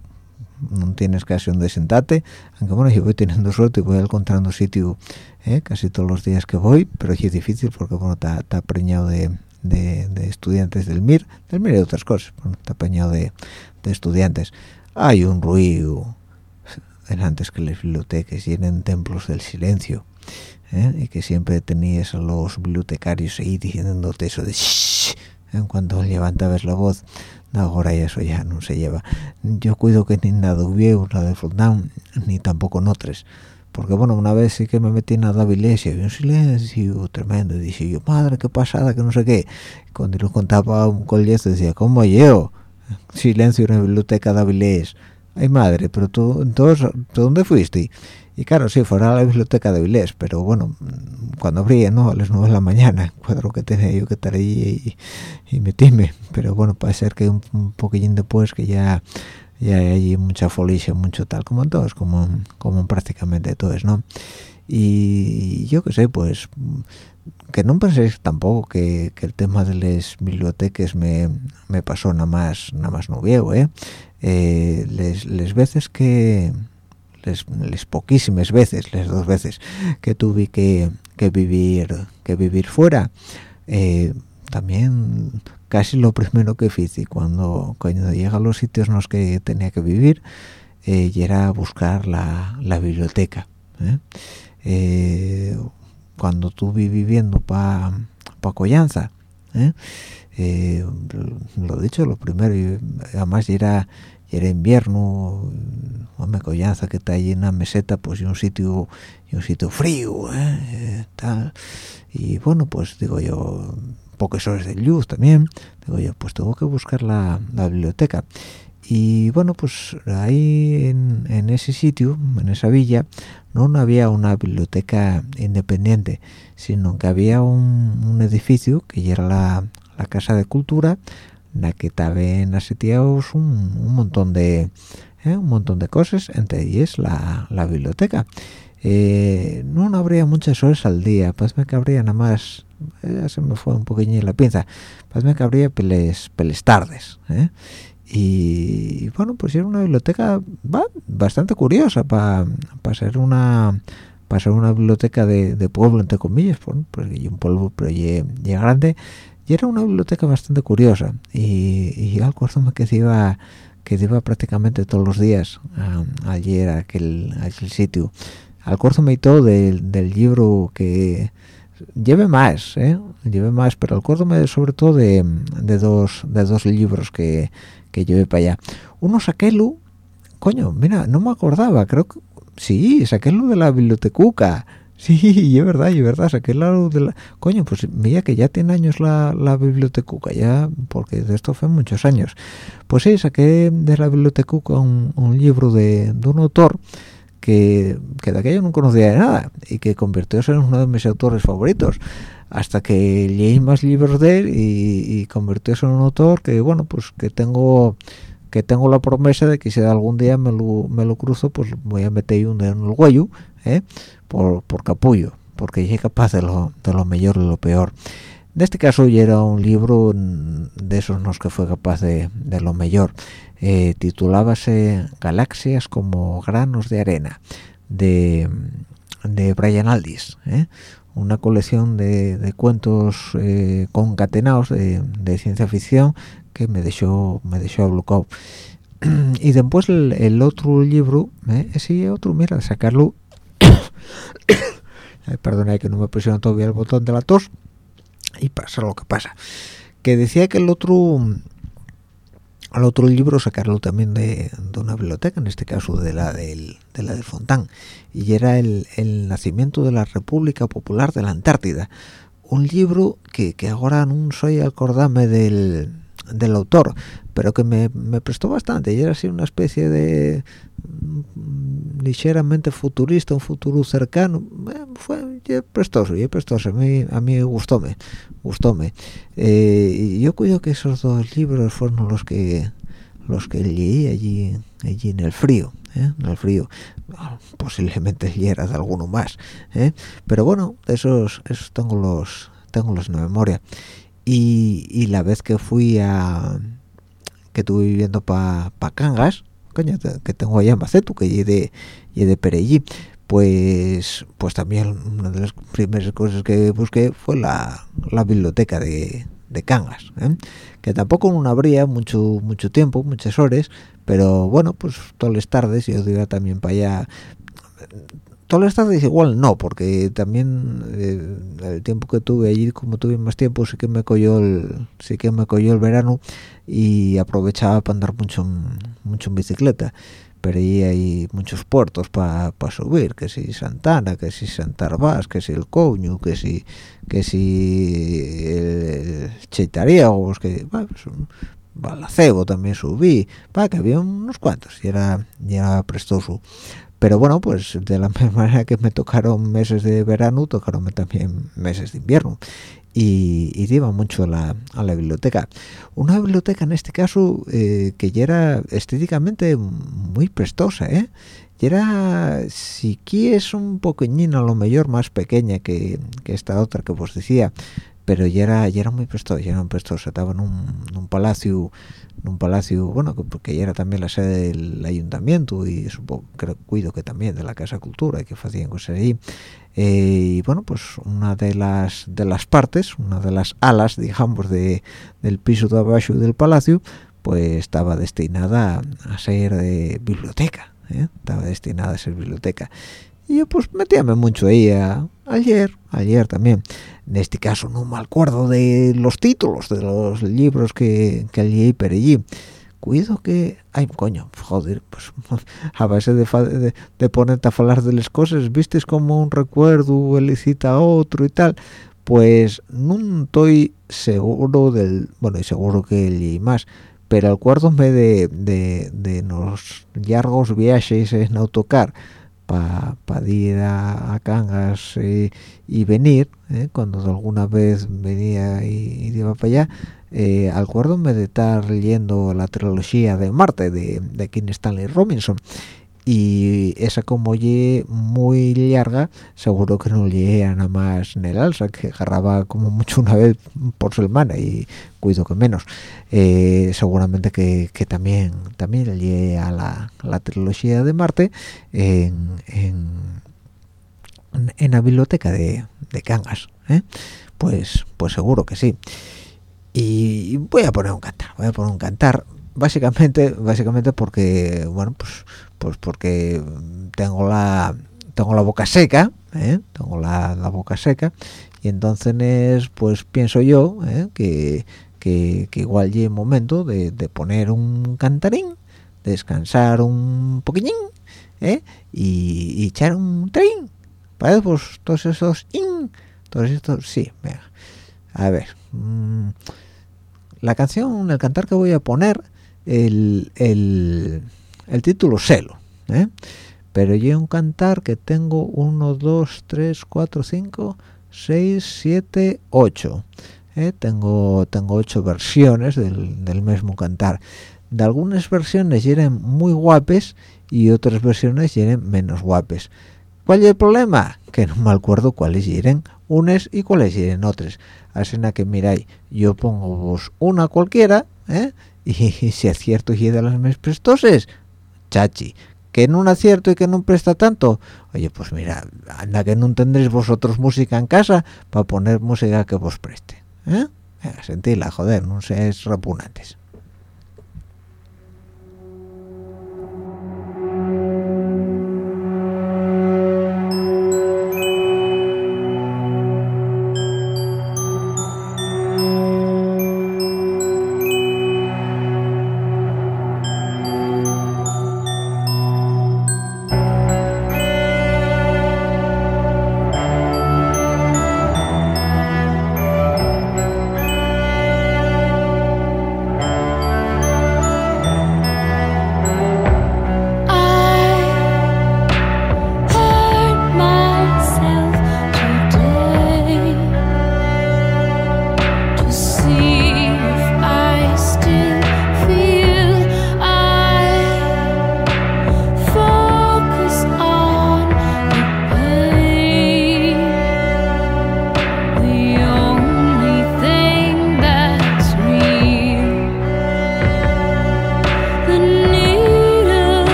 B: no tienes casi donde sentarte aunque bueno yo voy teniendo suerte y voy encontrando sitio eh, casi todos los días que voy pero es difícil porque bueno está preñado de, de, estudiantes del MIR, del MIR y otras cosas, bueno, está apañado de, estudiantes. Hay un ruido en antes que las bibliotecas llenen templos del silencio ¿eh? y que siempre tenías a los bibliotecarios ahí diciéndote eso de shh, en cuanto levantabas la voz ahora eso ya no se lleva. Yo cuido que ni nada hubiera una de Foldán ni tampoco en otras. Porque bueno una vez sí que me metí en la Davilés y había un silencio tremendo y dije yo madre qué pasada que no sé qué cuando lo contaba un colegio decía ¿cómo yo? silencio en la biblioteca de Avilés ay madre pero tú entonces ¿tú dónde fuiste? Y claro sí fuera a la biblioteca de Avilés pero bueno cuando abría no a las nueve de la mañana cuadro que tenía yo que estar ahí y, y pero bueno puede ser que un, un poquillín después que ya ya hay allí mucha folicia mucho tal como en todos como como prácticamente todos no y yo qué sé pues que no penséis tampoco que, que, el tema de las bibliotecas me, me pasó nada más nada más no viejo ¿eh? eh les, les veces que les, poquísimas veces les dos veces que tuve que, que vivir que vivir fuera eh, también casi lo primero que hice cuando cuando llega a los sitios en los que tenía que vivir eh, y era buscar la, la biblioteca ¿eh? Eh, cuando estuve viviendo para pa Collanza lo dicho lo primero además era era invierno hombre Collanza que está allí en una meseta pues y un sitio y un sitio frío ¿eh? tal y bueno pues digo yo pocas horas de luz también digo yo pues tengo que buscar la, la biblioteca y bueno pues ahí en, en, ese sitio en esa villa no había una biblioteca independiente sino que había un, un edificio que era la, la, casa de cultura la que estaban asetiados un, un montón de ¿eh? un montón de cosas entre ellas la, la biblioteca eh, no habría muchas horas al día pues me cabría nada más eh, se me fue un poquillo la pinza pues me cabría peles, peles tardes ¿eh? y bueno pues era una biblioteca bastante curiosa para ser una para ser una biblioteca de, de, pueblo entre comillas porque un pueblo pero ya, grande y era una biblioteca bastante curiosa y, y yo acuerdo que iba que iba prácticamente todos los días ayer a aquel, a aquel sitio acuérdome todo del, del libro que lleve más ¿eh? lleve más pero acuérdome sobre todo de, de dos de dos libros que que llevé para allá. Uno saquélo, coño, mira, no me acordaba, creo que sí, saquélo de la bibliotecuca. Sí, es verdad, es verdad, saqué la de la... Coño, pues mira que ya tiene años la, la bibliotecuca, ya, porque de esto fue muchos años. Pues sí, saqué de la bibliotecuca un, libro de, de, un autor que, que de aquello no conocía de nada y que convirtióse en uno de mis autores favoritos hasta que leí más libros de él y, y convirtióse en un autor que bueno pues que tengo que tengo la promesa de que si algún día me lo, me lo cruzo pues voy a meter un dedo en el huello ¿eh? por, por capullo porque es capaz de lo, de lo mejor y lo peor en este caso ya era un libro de esos que fue capaz de, de lo mejor eh, titulábase Galaxias como granos de arena de, de Brian Aldis ¿eh? una colección de, de cuentos concatenados de, ciencia ficción que me dejó me dejó bloqueado y después el, otro libro ese otro mira sacarlo Ay, perdona que no me presiona todavía el botón de la tos. Y pasa lo que pasa. Que decía que el otro al otro libro sacarlo también de, una biblioteca, en este caso de la del, de la del Fontán, y era el, nacimiento de la República Popular de la Antártida. Un libro que, que ahora no soy acordarme del, del autor, pero que me, me, prestó bastante, y era así una especie de mm, ligeramente futurista, un futuro cercano, eh, fue prestoso, y prestoso, a mí, a mí gustóme, gustóme. Eh, yo cuido que esos dos libros fueron los que los que leí allí allí en el frío ¿eh? en el frío posiblemente era de alguno más ¿eh? pero bueno esos esos tengo los tengo los en memoria y, y la vez que fui a que estuve viviendo para pa Cangas coño que tengo allá en Bacetu que llegué de, de Perellí pues pues también una de las primeras cosas que busqué fue la, la biblioteca de, de Cangas ¿eh? que tampoco no habría mucho mucho tiempo muchas horas pero bueno pues todas las tardes yo iba también para allá todas las tardes igual no porque también eh, el tiempo que tuve allí como tuve más tiempo sí que me cogió el sí que me cogió el verano y aprovechaba para andar mucho mucho en bicicleta. Pero ahí hay muchos puertos para subir que si Santana que si Santarvás que si el Coño que si que si el Cheitariegos que bueno, pues, Balacebo también subí. Para que había unos cuantos y era ya prestoso pero bueno pues de la misma manera que me tocaron meses de verano tocaron también meses de invierno y, iba mucho a la, biblioteca. Una biblioteca en este caso eh, que ya era estéticamente muy prestosa, ¿eh? Y era, si quieres, un poqueñino a lo mejor más pequeña que, que esta otra que os decía, pero ya era ya era muy presto ya era un presto. Estaba en un, palacio en un palacio bueno porque ya era también la sede del ayuntamiento y supongo creo cuido que también de la casa cultura y que hacían cosas ahí eh, y bueno pues una de las de las partes una de las alas digamos de del piso de abajo del palacio pues estaba destinada a ser de biblioteca ¿eh? estaba destinada a ser biblioteca y yo pues metíame mucho ahí ayer ayer también. En este caso no me acuerdo de los títulos de los libros que, que allí por allí cuido que ay coño joder pues a base de, de, ponerte a hablar de las cosas vistes como un recuerdo elicita a otro y tal pues no estoy seguro del bueno y seguro que leí más pero acuérdome de, de, de los largos viajes en autocar para ir a, Cangas eh, y venir, eh, cuando alguna vez venía y, iba para allá, eh, acuérdome de estar leyendo la trilogía de Marte de, de King Stanley Robinson y esa como ye muy larga seguro que no leía nada más en el alza que agarraba como mucho una vez por semana y cuido que menos eh, seguramente que, también también leía la, la trilogía de Marte en, en, la biblioteca de, de Cangas ¿eh? pues pues seguro que sí y voy a poner un cantar voy a poner un cantar básicamente básicamente porque bueno pues pues porque tengo la tengo la boca seca ¿eh? tengo la, boca seca y entonces pues pienso yo ¿eh? que, que, igual llega momento de, poner un cantarín descansar un poquillín ¿eh? y, echar un tren para pues todos esos in, todos estos sí venga. a ver mm, la canción el cantar que voy a poner el, el, el título Selo, ¿eh? pero yo un cantar que tengo 1, 2, 3, 4, 5, 6, 7, 8. Tengo tengo ocho versiones del, del mismo cantar. De algunas versiones llegan muy guapes y otras versiones llegan menos guapes. ¿Cuál es el problema? Que no me acuerdo cuáles llegan unas y cuáles llegan otras. Así que miráis, yo pongo vos una cualquiera, ¿eh? y si acierto y de las más prestoses chachi que un acierto y que no presta tanto oye pues mira anda que no tendréis vosotros música en casa para poner música que vos preste ¿eh? joder no seáis repugnantes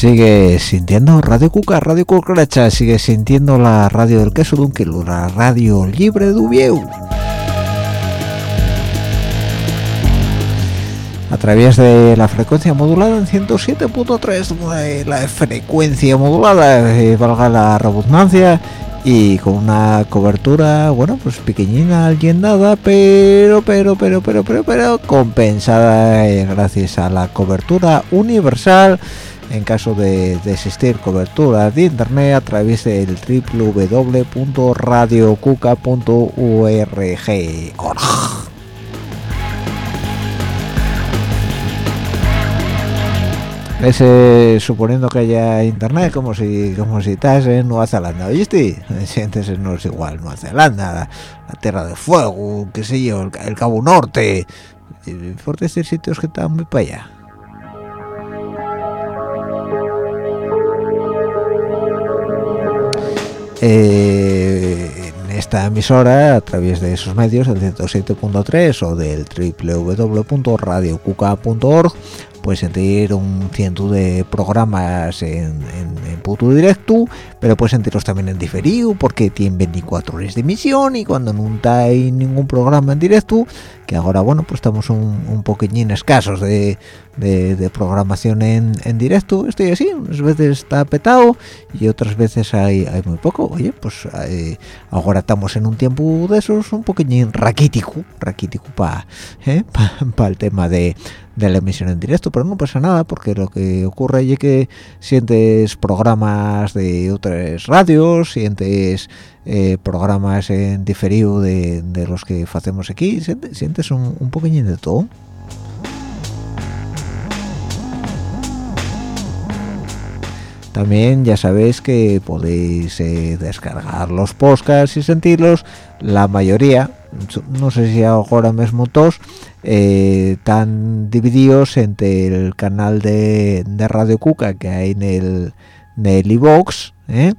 B: sigue sintiendo Radio Cuca, Radio Cucaracha, sigue sintiendo la radio del queso de un kilo, la radio libre de Ubieu. A través de la frecuencia modulada en 107.3, la frecuencia modulada, eh, valga la redundancia, y con una cobertura, bueno, pues pequeñina, alguien nada, pero, pero, pero, pero, pero, pero, compensada eh, gracias a la cobertura universal en caso de, existir cobertura de internet a través del www.radiocuca.org. ese suponiendo que haya internet como si como si estás en Nueva Zelanda ¿oíste? sientes no es igual Nueva Zelanda la, Tierra de Fuego qué sé yo el, Cabo Norte por decir sitios que están muy para allá eh, en esta emisora a través de esos medios el 107.3 o del www.radiocuca.org puedes sentir un ciento de programas en, en, puto directo pero puedes sentirlos también en diferido porque tienen 24 horas de emisión y cuando no hay ningún programa en directo que ahora bueno pues estamos un, un poquillín escasos de, de, programación en, en, directo estoy así unas veces está petado y otras veces hay, hay muy poco oye pues ahora estamos en un tiempo de esos un poquillín raquítico raquítico para ¿eh? pa, el tema de de la emisión en directo, pero no pasa nada porque lo que ocurre es que sientes programas de otras radios, sientes eh, programas en diferido de, los que hacemos aquí, sientes, un, un de todo. También ya sabéis que podéis eh, descargar los podcasts y sentirlos, la mayoría, no sé si ahora mismo todos, eh, están divididos entre el canal de, Radio Cuca que hay en el en iVox ¿eh?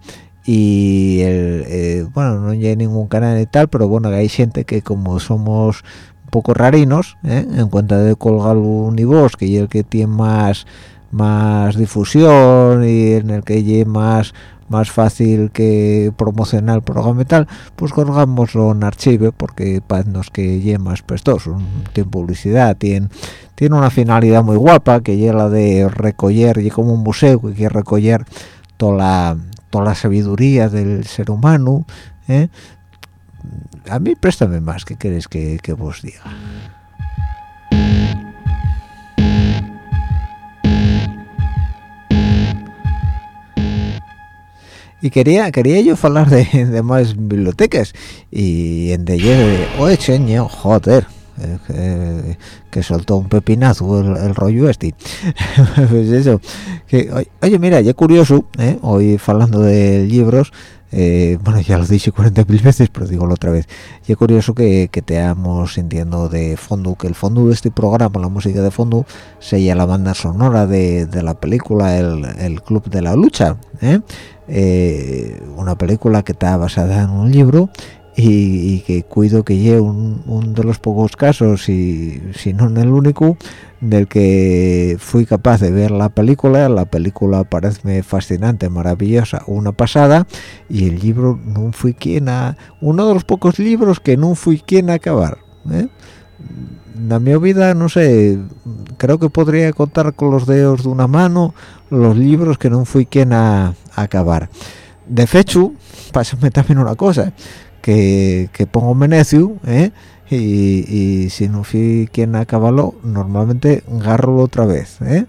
B: y el eh, bueno no hay ningún canal y tal pero bueno hay gente que como somos un poco rarinos en cuenta de colgar un iVox que es el que tiene más más difusión y en el que hay más más fácil que promocionar el programa y tal, pues colgámoslo en archivo porque nos que lleve más prestoso, tiene publicidad, tiene, tiene una finalidad muy guapa que es la de recoger, y como un museo que quiere recoger toda la, toda la sabiduría del ser humano, ¿eh? a mí préstame más, ¿qué queréis que, que vos diga? Y quería quería yo hablar de, de más bibliotecas y en de ayer oye cheño joder eh, que, soltó un pepinazo el, rollo este pues eso que oye mira ya curioso ¿eh? hoy hablando de libros eh, bueno ya lo dije 40 mil veces pero digo otra vez y curioso que, que te estamos sintiendo de fondo que el fondo de este programa la música de fondo sería la banda sonora de, de la película el, el, Club de la Lucha ¿eh? Eh, una película que está basada en un libro y, que cuido que lleve un, de los pocos casos y si no en el único del que fui capaz de ver la película la película parece fascinante maravillosa una pasada y el libro no fui quien a uno de los pocos libros que no fui quien a acabar ¿eh? En mi vida no sé creo que podría contar con los dedos de una mano los libros que no fui quien a, acabar de hecho pásame también una cosa que, que pongo menecio ¿eh? y, si no fui quien a acabarlo normalmente agarro otra vez ¿eh?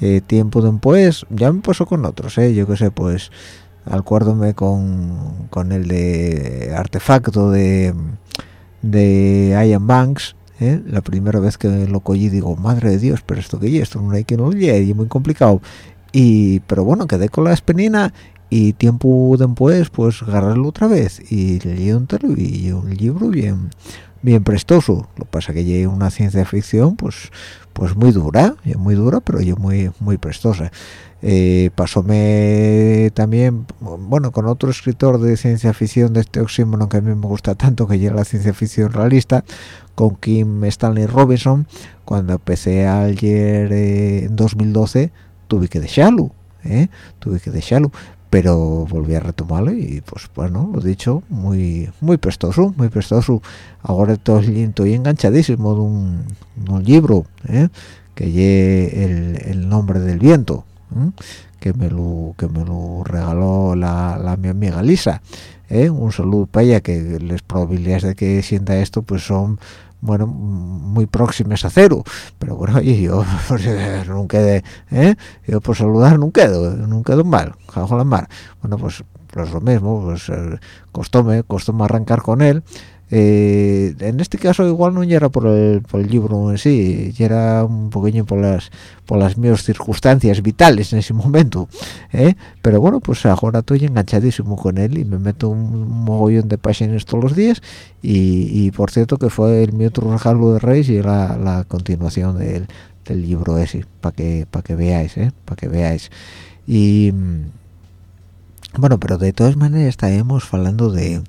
B: Eh, tiempo después ya me pasó con otros ¿eh? yo qué sé pues acuérdome con, con el de artefacto de de Ian Banks ¿eh? la primera vez que lo cogí digo madre de dios pero esto que es esto no hay que no llegue y muy complicado y pero bueno quedé con la espenina y tiempo después pues agarrarlo otra vez y leí un y un libro bien bien prestoso. Lo que pasa que llegué una ciencia ficción pues pues muy dura muy dura pero yo muy muy prestosa. Eh, pasóme también bueno con otro escritor de ciencia ficción de este oxímono que a mí me gusta tanto que llega la ciencia ficción realista con Kim Stanley Robinson cuando empecé ayer eh, en 2012 tuve que dejarlo ¿eh? tuve que dejarlo pero volví a retomarlo y pues bueno lo dicho muy muy prestoso muy prestoso ahora estoy, enganchadísimo de un, libro ¿eh? que lleve el, nombre del viento que me lo que me lo regaló la, mi amiga Lisa ¿eh? un saludo para ella que las probabilidades de que sienta esto pues son bueno muy próximas a cero pero bueno y yo pues, nunca ¿eh? yo por saludar no quedo no quedo mal jajo la mar bueno pues pues lo mismo pues eh, arrancar con él eh, en este caso igual no era por el, libro en sí era un poquillo por las por las circunstancias vitales en ese momento ¿eh? pero bueno pues ahora estoy enganchadísimo con él y me meto un mogollón de páginas todos los días y, por cierto que fue el mi otro regalo de Reyes y era la continuación del, del libro ese para que para que veáis ¿eh? para que veáis y mm, bueno pero de todas maneras estaremos hablando de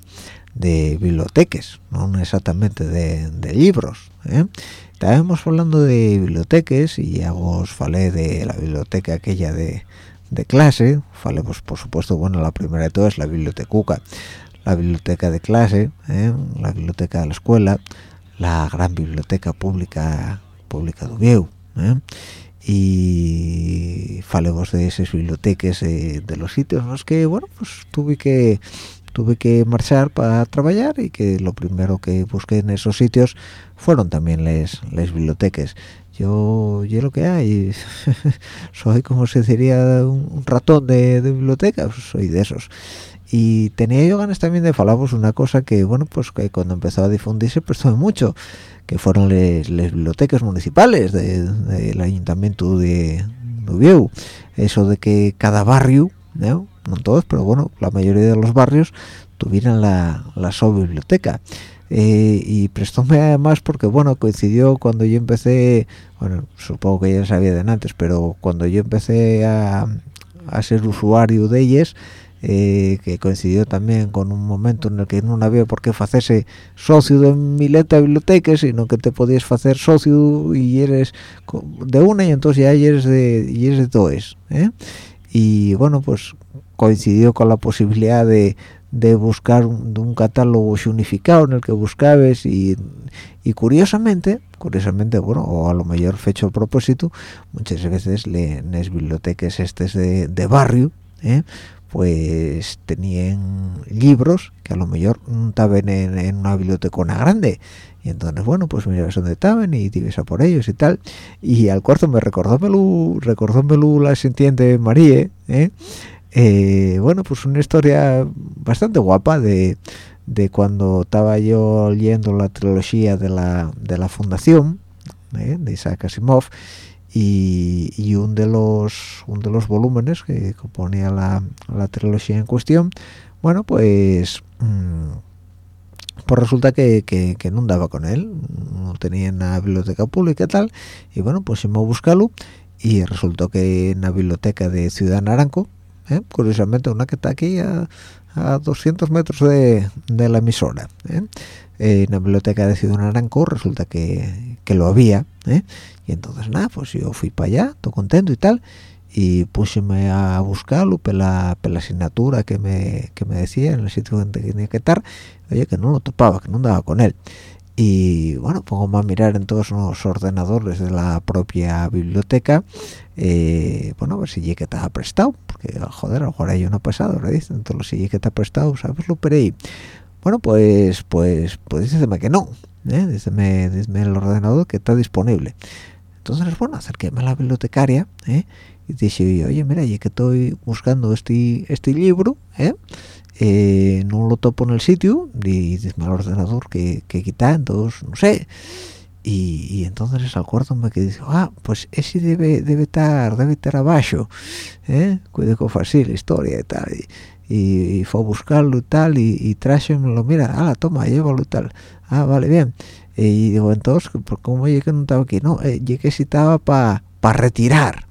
B: de bibliotecas, no exactamente de, libros. ¿eh? Estábamos hablando de bibliotecas y ya os falé de la biblioteca aquella de, clase, falé pues, por supuesto, bueno, la primera de todas, la bibliotecuca, la biblioteca de clase, ¿eh? la biblioteca de la escuela, la gran biblioteca pública pública de Ubieu, ¿eh? y falemos de esas bibliotecas de los sitios en los que, bueno, pues tuve que tuve que marchar para trabajar y que lo primero que busqué en esos sitios fueron también las bibliotecas. Yo yo lo que hay soy como se diría un, ratón de, biblioteca pues soy de esos. Y tenía yo ganas también de hablaros una cosa que bueno pues que cuando empezó a difundirse prestó mucho que fueron las bibliotecas municipales del ayuntamiento de Nubieu eso de que cada barrio ¿no? No todos, pero bueno, la mayoría de los barrios tuvieran la, la biblioteca. Eh, y prestóme además porque bueno coincidió cuando yo empecé bueno supongo que ya sabía de antes pero cuando yo empecé a, a ser usuario de ellas eh, que coincidió también con un momento en el que no había por qué hacerse socio de mileta biblioteca sino que te podías hacer socio y eres de una y entonces ya eres de y eres de dos ¿eh? y bueno pues coincidió con la posibilidad de, buscar un, catálogo unificado en el que buscabes y, curiosamente curiosamente bueno o a lo mejor fecho a propósito muchas veces en las bibliotecas estos de, barrio ¿eh? pues tenían libros que a lo mejor no estaban en, una biblioteca grande y entonces bueno pues mira dónde estaban y te a por ellos y tal y al cuarto me recordómelo recordómelo la sintiente María ¿eh? Eh, bueno pues una historia bastante guapa de, cuando estaba yo leyendo la trilogía de la, de la fundación ¿eh? de Isaac Asimov y, y un de los un de los volúmenes que componía la, la trilogía en cuestión bueno pues mm, pues resulta que, que, no andaba con él no tenía en la biblioteca pública y tal y bueno pues hemos a buscarlo y resultó que en la biblioteca de Ciudad Naranco ¿eh? curiosamente una que está aquí a, 200 metros de, la emisora ¿eh? en la biblioteca de Ciudad Naranco resulta que, lo había ¿eh? y entonces nada pues yo fui para allá todo contento y tal y pusime a buscarlo por la, asignatura que me, que me decía en el sitio donde tenía que estar oye que no lo topaba que no andaba con él y bueno pongo a mirar en todos los ordenadores de la propia biblioteca eh, bueno a ver si que estaba prestado porque joder a lo mejor hay uno pasado ¿verdad? entonces si que está prestado sabes lo ahí bueno pues pues pues díceme que no ¿eh? díceme, el ordenador que está disponible entonces bueno acerquéme a la bibliotecaria ¿eh? y dije oye mira ya que estoy buscando este este libro ¿eh? Eh, no lo topo en el sitio y al ordenador que, que quita entonces no sé. Y, entonces al cuarto me que dice ah pues ese debe debe estar debe estar abajo ¿eh? cuide con fácil historia y tal y, fue a buscarlo y tal y, y me lo mira ah toma llévalo y tal ah vale bien y digo entonces por cómo llegué no estaba aquí no eh, llegué si estaba para para retirar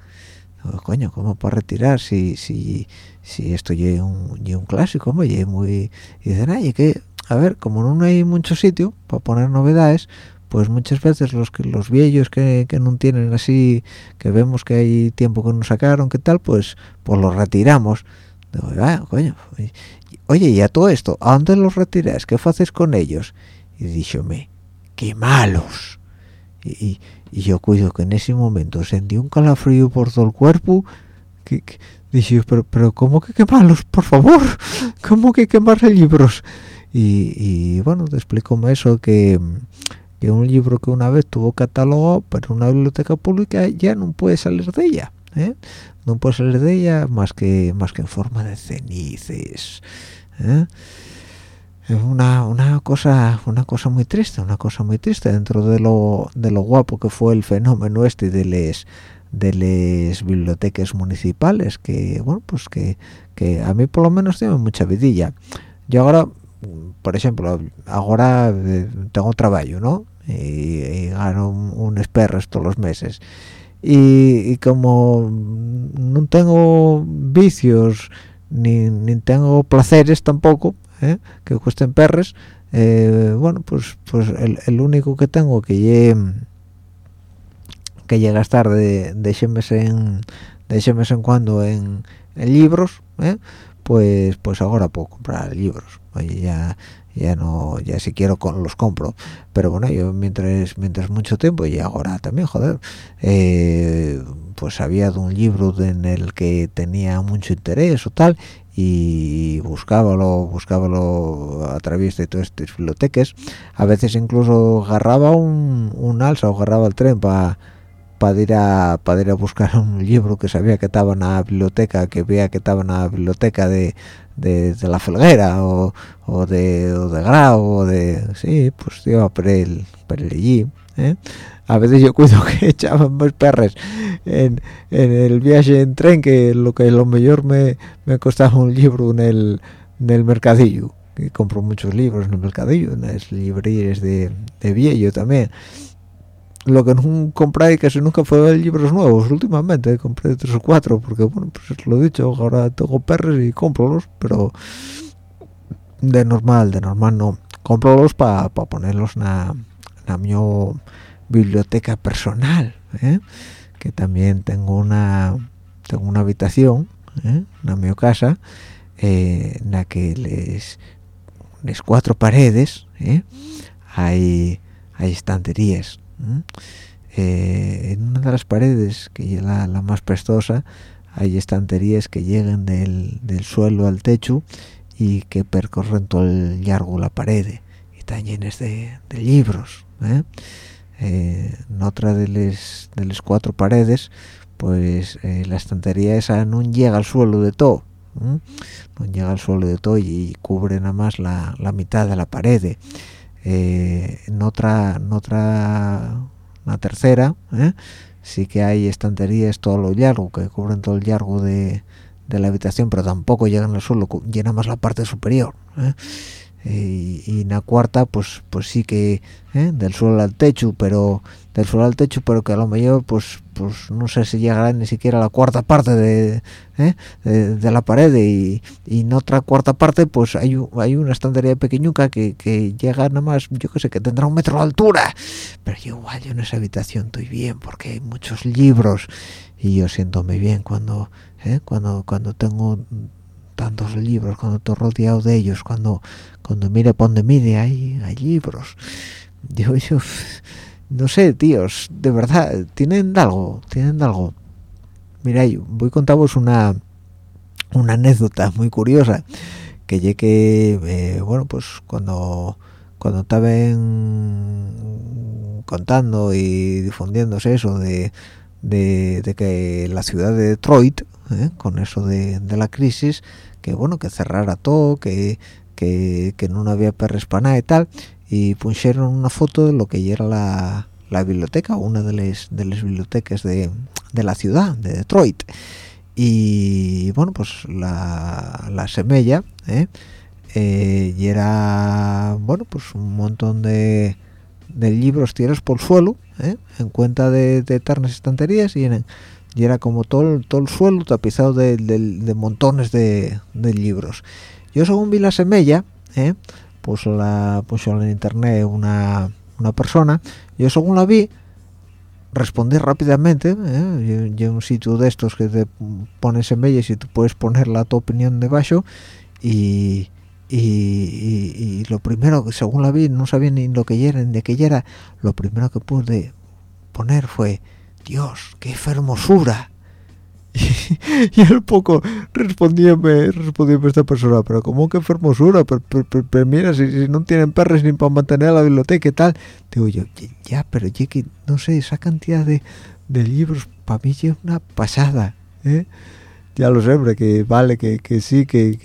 B: coño cómo para retirar si si si esto ya un, un clásico, oye, muy... Y dicen, ay, que, a ver, como no hay mucho sitio para poner novedades, pues muchas veces los que los viejos que, que no tienen así que vemos que hay tiempo que nos sacaron que tal pues pues los retiramos Digo, ah, coño oye y a todo esto ¿a dónde los retiras? ¿qué haces con ellos? y díjome qué malos y, yo cuido que en ese momento sentí un calafrío por todo el cuerpo que dije pero pero cómo que qué malos por favor cómo que quemar libros y, y bueno te explico eso que que un libro que una vez tuvo catálogo pero una biblioteca pública ya no puede salir de ella ¿eh? no puede salir de ella más que más que en forma de cenices ¿eh? es una, una cosa una cosa muy triste una cosa muy triste dentro de lo de lo guapo que fue el fenómeno este de les de las bibliotecas municipales que bueno pues que, que a mí por lo menos tiene mucha vidilla yo ahora por ejemplo, ahora eh, tengo trabajo, ¿no? Y, gano unos perros todos los meses. Y, como no tengo vicios ni, ni tengo placeres tampoco, ¿eh? que cuesten perres, eh, bueno, pues pues el, único que tengo que llegue que llega a estar de, en de en cuando en, en libros, pues pues ahora puedo comprar libros. Oye ya ya no ya si quiero los compro. Pero bueno yo mientras mientras mucho tiempo y ahora también joder eh, pues había un libro en el que tenía mucho interés o tal y buscábalo buscábalo a través de todas estas bibliotecas. A veces incluso agarraba un, un alza o agarraba el tren para para ir a ir a buscar un libro que sabía que estaba en la biblioteca que veía que estaba en la biblioteca de de, la felguera o, o de o de grau o de sí pues iba por el por el allí ¿eh? a veces yo cuido que echaban más perres en, en, el viaje en tren que lo que lo mejor me, me costaba un libro en el, en el mercadillo que compro muchos libros en el mercadillo en librerías de, de viejo también lo que no compré casi nunca fue libros nuevos últimamente compré tres o cuatro porque bueno pues lo he dicho ahora tengo perros y compro pero de normal de normal no compro para ponerlos en la mi biblioteca personal ¿eh? que también tengo una tengo una habitación ¿eh? en mi casa eh, en la que les, les cuatro paredes ¿eh? hay hay estanterías eh, en una de las paredes que es la, más prestosa hay estanterías que llegan del, suelo al techo y que percorren todo el largo la pared y están llenas de, libros ¿eh? Eh, en otra de las cuatro paredes pues la estantería esa no llega al suelo de todo no llega al suelo de todo y, cubre nada más la mitad de la pared eh, en otra en otra una tercera ¿eh? sí que hay estanterías todo lo largo que cubren todo el largo de, de la habitación pero tampoco llegan al suelo llena más la parte superior ¿eh? y, en la cuarta pues pues sí que del suelo al techo pero del suelo al techo pero que a lo mejor pues pues no sé si llegará ni siquiera a la cuarta parte de, ¿eh? de, la pared y, en otra cuarta parte pues hay, hay una estantería pequeñuca que, que llega nada más yo que sé que tendrá un metro de altura pero yo igual yo en esa habitación estoy bien porque hay muchos libros y yo siento muy bien cuando ¿eh? cuando cuando tengo tantos libros cuando estoy rodeado de ellos cuando cuando mire por donde mire hay, hay libros yo, yo no sé, tíos, de verdad, tienen algo, tienen algo. Mira, voy a contaros una, una anécdota muy curiosa, que llegué, eh, bueno, pues cuando cuando estaban contando y difundiéndose eso de, de, que la ciudad de Detroit, eh, con eso de, de, la crisis, que bueno, que cerrara todo, que, que, no había perres para y tal, y pusieron una foto de lo que era la, la biblioteca, una de las de las bibliotecas de, de, la ciudad, de Detroit. Y bueno, pues la, la semilla, ¿eh? Eh, y era, bueno, pues un montón de, de libros tirados por el suelo, ¿eh? en cuenta de, de eternas estanterías, y, y era como todo, todo el suelo tapizado de, montones de, libros. Yo según vi la semilla, puso la puso en internet una una persona yo según la vi respondí rápidamente ¿eh? y, un sitio de estos que te pones en ellas y tú puedes poner la tu opinión debajo y, y, y, lo primero que según la vi no sabía ni lo que era ni de qué era lo primero que pude poner fue Dios qué hermosura y al poco respondíame, respondíame esta persona, pero como que hermosura, pero, mira, si, no tienen perros ni para mantener la biblioteca y tal, digo yo, ya, pero ya que, no sé, esa cantidad de, libros para mí es una pasada, ¿eh? ya lo sé, que vale, que, que sí, que,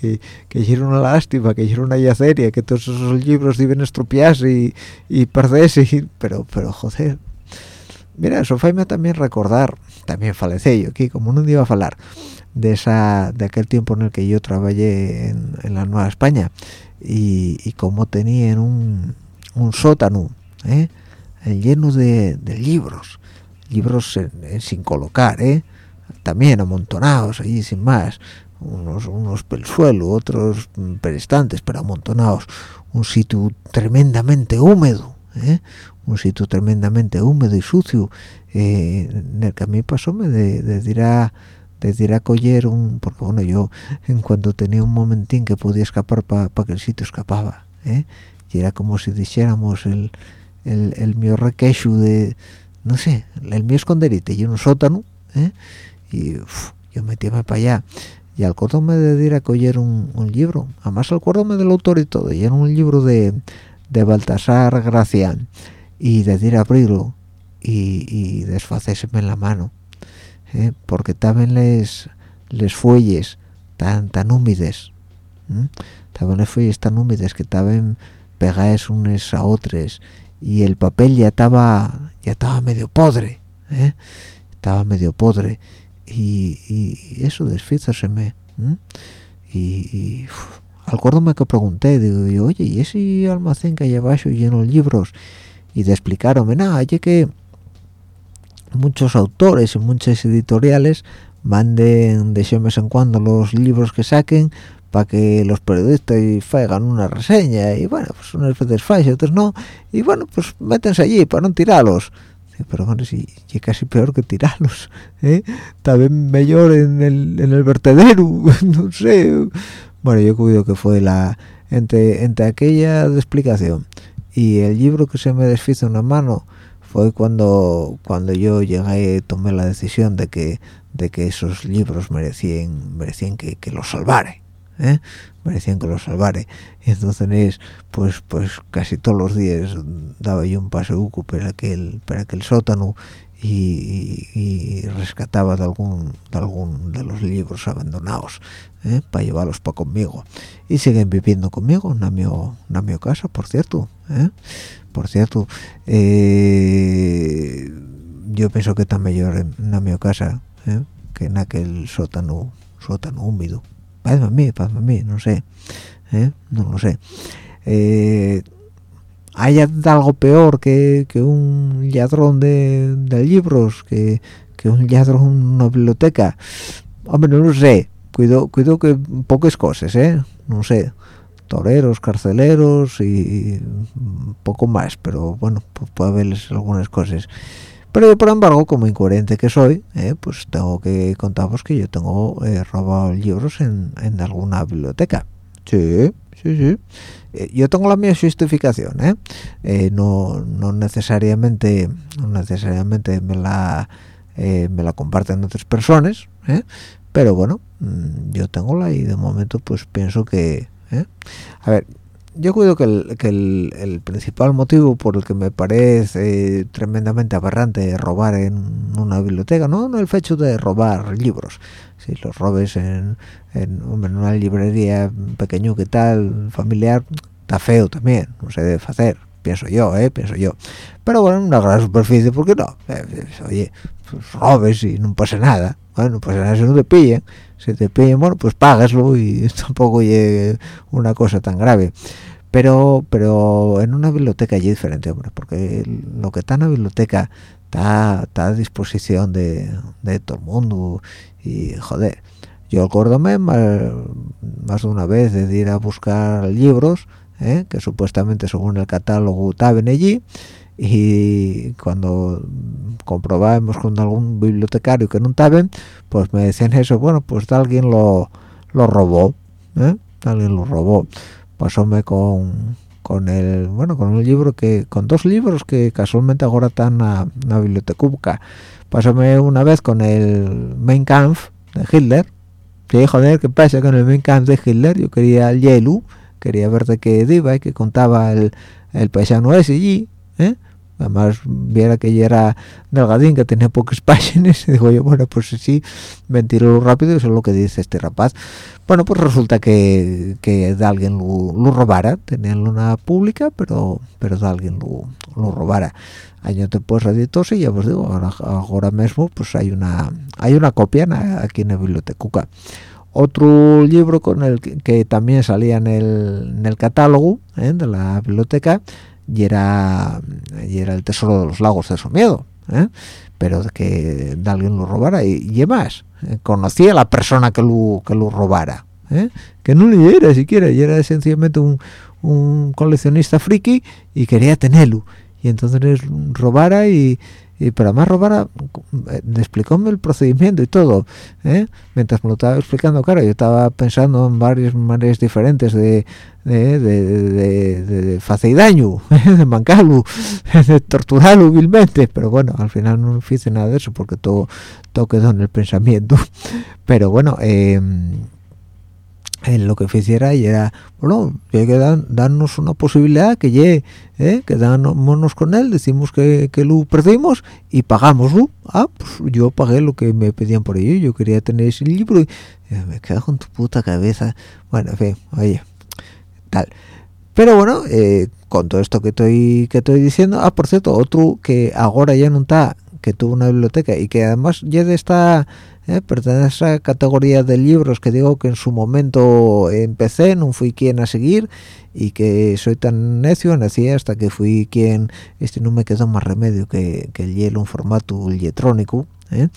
B: que, hicieron una lástima, que hicieron una yaceria, que todos esos libros deben estropearse y, y perderse, pero, pero joder, mira, eso me también recordar, también falece yo aquí, como no iba a hablar de esa de aquel tiempo en el que yo trabajé en, la Nueva España y, y como tenían un, sótano ¿eh? lleno de, libros, libros sin colocar, ¿eh? también amontonados allí sin más, unos, unos pel suelo, otros perestantes, pero amontonados, un sitio tremendamente húmedo, ¿eh? un sitio tremendamente húmedo y sucio eh, en el que a mí pasóme de, de ir a de coger un porque bueno yo en cuanto tenía un momentín que podía escapar para que el sitio escapaba ¿eh? y era como si dijéramos el el, el mío requecho de no sé el mío esconderite y un sótano ¿eh? y yo metíame para allá y acuérdome de ir a coger un, un libro además acuérdome del autor y todo y era un libro de de Baltasar Gracián y de ir abrirlo y, y en la mano ¿eh? porque estaban les les fuelles tan tan húmedes estaban las fuelles tan húmedes que estaban pegadas unas a otras y el papel ya estaba ya estaba medio podre ¿eh? estaba medio podre y, y eso desfízaseme y acuérdome que pregunté digo oye y ese almacén que hay abajo lleno de libros y de explicarme nada oye que muchos autores y muchas editoriales manden de vez en cuando los libros que saquen para que los periodistas hagan una reseña y bueno pues unas veces falla otras no. Y bueno pues métense allí para no tirarlos. Pero bueno si es casi peor que tirarlos ¿eh? también mejor en el, en el vertedero no sé bueno yo cuido que fue la entre aquella explicación y el libro que se me desfizo una mano fue cuando cuando yo llegué tomé la decisión de que de que esos libros merecían merecían que, que los salvare ¿eh? merecían que los salvare y entonces pues pues casi todos los días daba yo un paseo para aquel para aquel sótano y, rescataba de algún de algún de los libros abandonados ¿eh? para llevarlos para conmigo. Y siguen viviendo conmigo en mi, casa por cierto ¿eh? por cierto eh, yo pienso que está mejor en mi casa que en aquel sótano sótano húmedo para mí para mí no sé no lo sé hay algo peor que, un ladrón de, libros, que, un ladrón en una biblioteca. Hombre, no lo sé. Cuido, cuido que pocas cosas, ¿eh? No sé. Toreros, carceleros y, poco más. Pero bueno, puede haber algunas cosas. Pero por embargo, como incoherente que soy, ¿eh? pues tengo que contaros que yo tengo eh, robado libros en, en alguna biblioteca. Sí, sí, sí. Eh, yo tengo la misma justificación ¿eh? ¿eh? no, no necesariamente no necesariamente me la eh, me la comparten otras personas pero bueno mm, yo tengo la y de momento pues pienso que a ver yo creo que, el, que el, principal motivo por el que me parece tremendamente aberrante robar en una biblioteca no, no el hecho de robar libros si los robes en, en, una librería pequeño que tal familiar está feo también no se debe hacer pienso yo eh pienso yo. Pero bueno en una gran superficie ¿por qué no eh, eh, oye pues robes y no pasa nada bueno pues nada si no te pillen si te pillen bueno pues págaslo y tampoco llegue una cosa tan grave pero pero en una biblioteca allí diferente hombre porque lo que está en la biblioteca está, está a disposición de, de todo el mundo y joder yo acuérdome más, más de una vez de ir a buscar libros ¿eh? que supuestamente según el catálogo estaban allí y cuando comprobábamos con algún bibliotecario que no estaba pues me decían eso bueno pues alguien lo, lo robó ¿eh? alguien lo robó pasóme con con el bueno con un libro que con dos libros que casualmente ahora están en la biblioteca pasóme una vez con el Mein Kampf de Hitler. Sí joder qué pasa con el Mein Kampf de Hitler yo quería el Yelu quería ver de qué iba y que contaba el, el paisano ese allí ¿eh? además viera que ya era delgadín que tenía pocas páginas y digo yo bueno pues sí ventiló rápido eso es lo que dice este rapaz bueno pues resulta que, que de alguien lo, robara tenían una pública pero pero de alguien lo, lo robara año después editose y ya os digo ahora, ahora mismo pues hay una hay una copia aquí en la biblioteca otro libro con el que, también salía en el, en el catálogo ¿eh? de la biblioteca y era y era el tesoro de los lagos de su miedo ¿eh? pero que de alguien lo robara y, y más eh, conocía a la persona que lo que lo robara ¿eh? que no le era siquiera y era sencillamente un, un coleccionista friki y quería tenerlo y entonces robara y, y pero además robara eh, explicóme el procedimiento y todo ¿eh? mientras me lo estaba explicando claro yo estaba pensando en varias maneras diferentes de de, de, de, hacer daño de mancarlo de torturarlo vilmente. Pero bueno al final no hice nada de eso porque todo todo quedó en el pensamiento. Pero bueno eh, en lo que hiciera y era bueno hay que darnos una posibilidad que llegue ¿eh? quedámonos con él decimos que, que lo perdimos y pagámoslo ah pues yo pagué lo que me pedían por ello yo quería tener ese libro y me quedo con tu puta cabeza. Bueno en fin oye tal. Pero bueno eh, con todo esto que estoy que estoy diciendo ah por cierto otro que ahora ya no está que tuvo una biblioteca y que además ya está ¿eh? pertenece a esa categoría de libros que digo que en su momento empecé, no fui quien a seguir y que soy tan necio, nací hasta que fui quien, este no me quedó más remedio que, que el hielo un formato electrónico, ¿eh?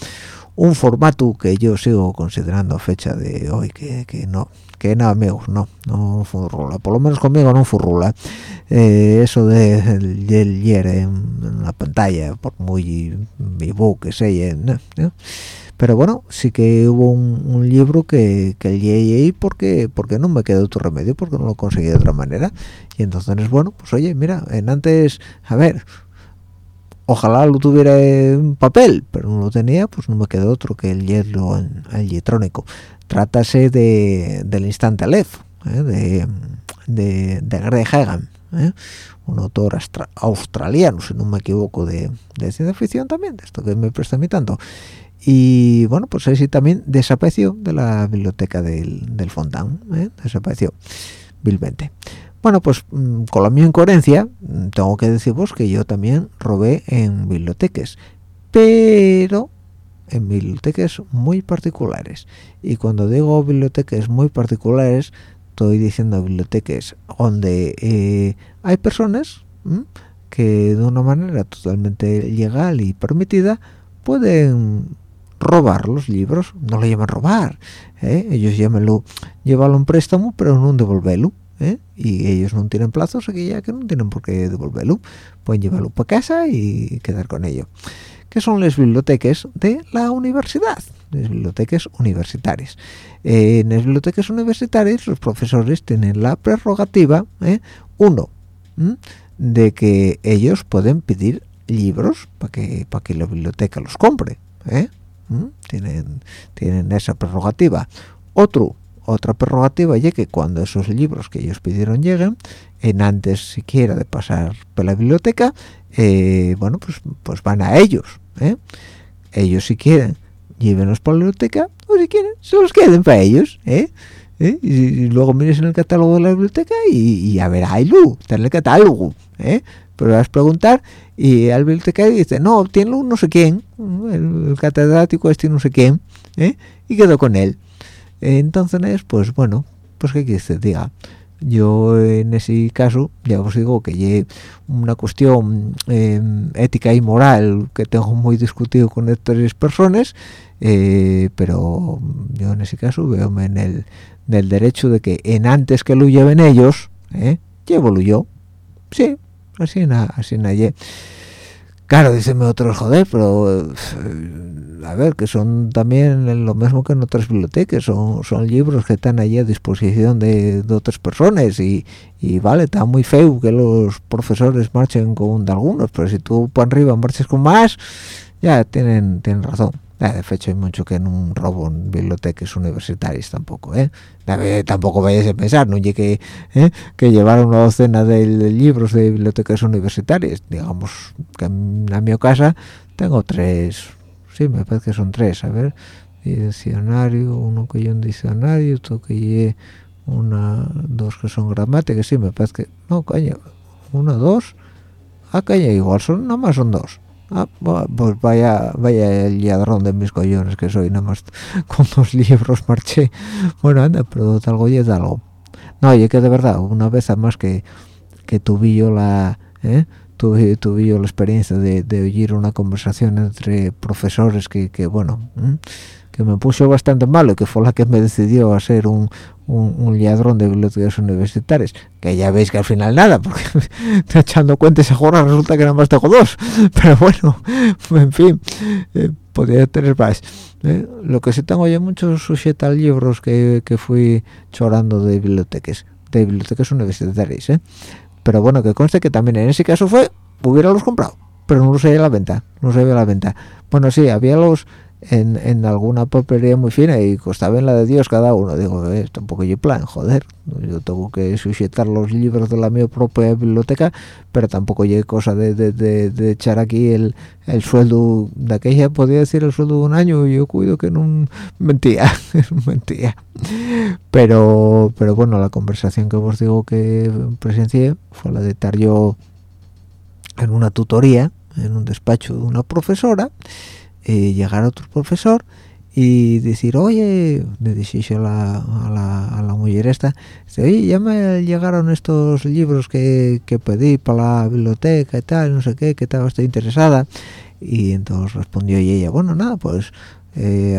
B: un formato que yo sigo considerando fecha de hoy que, que no que no amigos no no furrula por lo menos conmigo no furrula eh, eso de el, yer en, la pantalla por muy mi book que sea ¿no? Pero bueno sí que hubo un, libro que, que leí porque porque no me quedó otro remedio porque no lo conseguí de otra manera y entonces bueno pues oye mira en antes a ver ojalá lo tuviera en papel pero no lo tenía pues no me quedó otro que el en el electrónico trátase de del instante Aleph ¿eh? de, de, de Greg Hagan ¿eh? un autor australiano si no me equivoco de, de ciencia ficción también de esto que me presta a mí tanto y bueno pues así también desapareció de la biblioteca del, del Fontán ¿eh? desapareció vilmente. Bueno pues mm, con la misma incoherencia mm, tengo que deciros que yo también robé en bibliotecas pero en bibliotecas muy particulares. Y cuando digo bibliotecas muy particulares estoy diciendo bibliotecas donde eh, hay personas que de una manera totalmente legal y permitida pueden robar los libros no lo llaman robar ¿eh? ellos llámenlo llevarlo en préstamo pero no devolverlo ¿eh? y ellos no tienen plazos aquí ya que no tienen por qué devolverlo pueden llevarlo para casa y quedar con ello que son las bibliotecas de la universidad las bibliotecas universitarias en las bibliotecas universitarias los profesores tienen la prerrogativa ¿eh? uno de que ellos pueden pedir libros para que para que la biblioteca los compre ¿eh? Tienen tienen esa prerrogativa otro otra prerrogativa ya que cuando esos libros que ellos pidieron lleguen en antes siquiera de pasar por la biblioteca eh, bueno pues pues van a ellos ¿eh? ellos si quieren llévenlos por la biblioteca o si quieren se los queden para ellos ¿eh? Y, luego mires en el catálogo de la biblioteca y, a ver hay luz está en el catálogo pero vas a preguntar y al bibliotecario dice no tiene un no sé quién el, catedrático este no sé quién ¿eh? y quedó con él entonces pues bueno pues qué quieres diga yo en ese caso ya os digo que hay una cuestión em, ética y moral que tengo muy discutido con estas personas eh, pero yo en ese caso veo en el, derecho de que en antes que lo lleven ellos ¿eh? llevo yo sí así na, así naye. Claro, díceme otros, joder, pero eh, a ver, que son también lo mismo que en otras bibliotecas, son, son libros que están allí a disposición de, otras personas y, y, vale, está muy feo que los profesores marchen con de algunos, pero si tú para arriba marches con más, ya tienen, tienen razón. Eh, de hecho hay mucho que en un robo en bibliotecas universitarias tampoco ¿eh? tampoco vayas a pensar no llegue ¿eh? que llevar una docena de, libros de bibliotecas universitarias digamos que en, mi casa tengo tres sí me parece que son tres a ver diccionario uno que yo un diccionario otro que lleve una dos que son gramáticas sí me parece que no coño una dos ah coño igual son nada más son dos Ah, pues vaya vaya el ladrón de mis collones que soy, nada más con dos libros marché. Bueno, anda, pero algo y es algo. No, oye, que de verdad, una vez además que, que tuve yo la... ¿eh? Tuve, tuve yo la experiencia de, de oír una conversación entre profesores que, que bueno, que me puso bastante malo y que fue la que me decidió a ser un, un, ladrón de bibliotecas universitarias que ya veis que al final nada porque echando cuentas ahora resulta que nada más tengo dos pero bueno en fin eh, podría tener más eh. lo que sí tengo yo muchos sujeta libros que, que fui chorando de bibliotecas de bibliotecas universitarias ¿eh? pero bueno que conste que también en ese caso fue hubiera los comprado pero no los había a la venta no se a la venta bueno sí había los en, alguna papelería muy fina y costaba en la de Dios cada uno. Digo, eh, tampoco yo plan, joder, yo tengo que sujetar los libros de la mi propia biblioteca, pero tampoco hay cosa de, de, de, echar aquí el, el, sueldo de aquella, podría decir el sueldo de un año, yo cuido que no mentía, mentía. Pero, pero bueno, la conversación que os digo que presencié fue la de estar yo en una tutoría, en un despacho de una profesora, eh, llegar a otro profesor y decir, oye, le dije a la, a la, a la mujer esta, oye, ya me llegaron estos libros que, que pedí para la biblioteca y tal, no sé qué, que estaba estoy interesada. Y entonces respondió ella, bueno, nada, pues eh,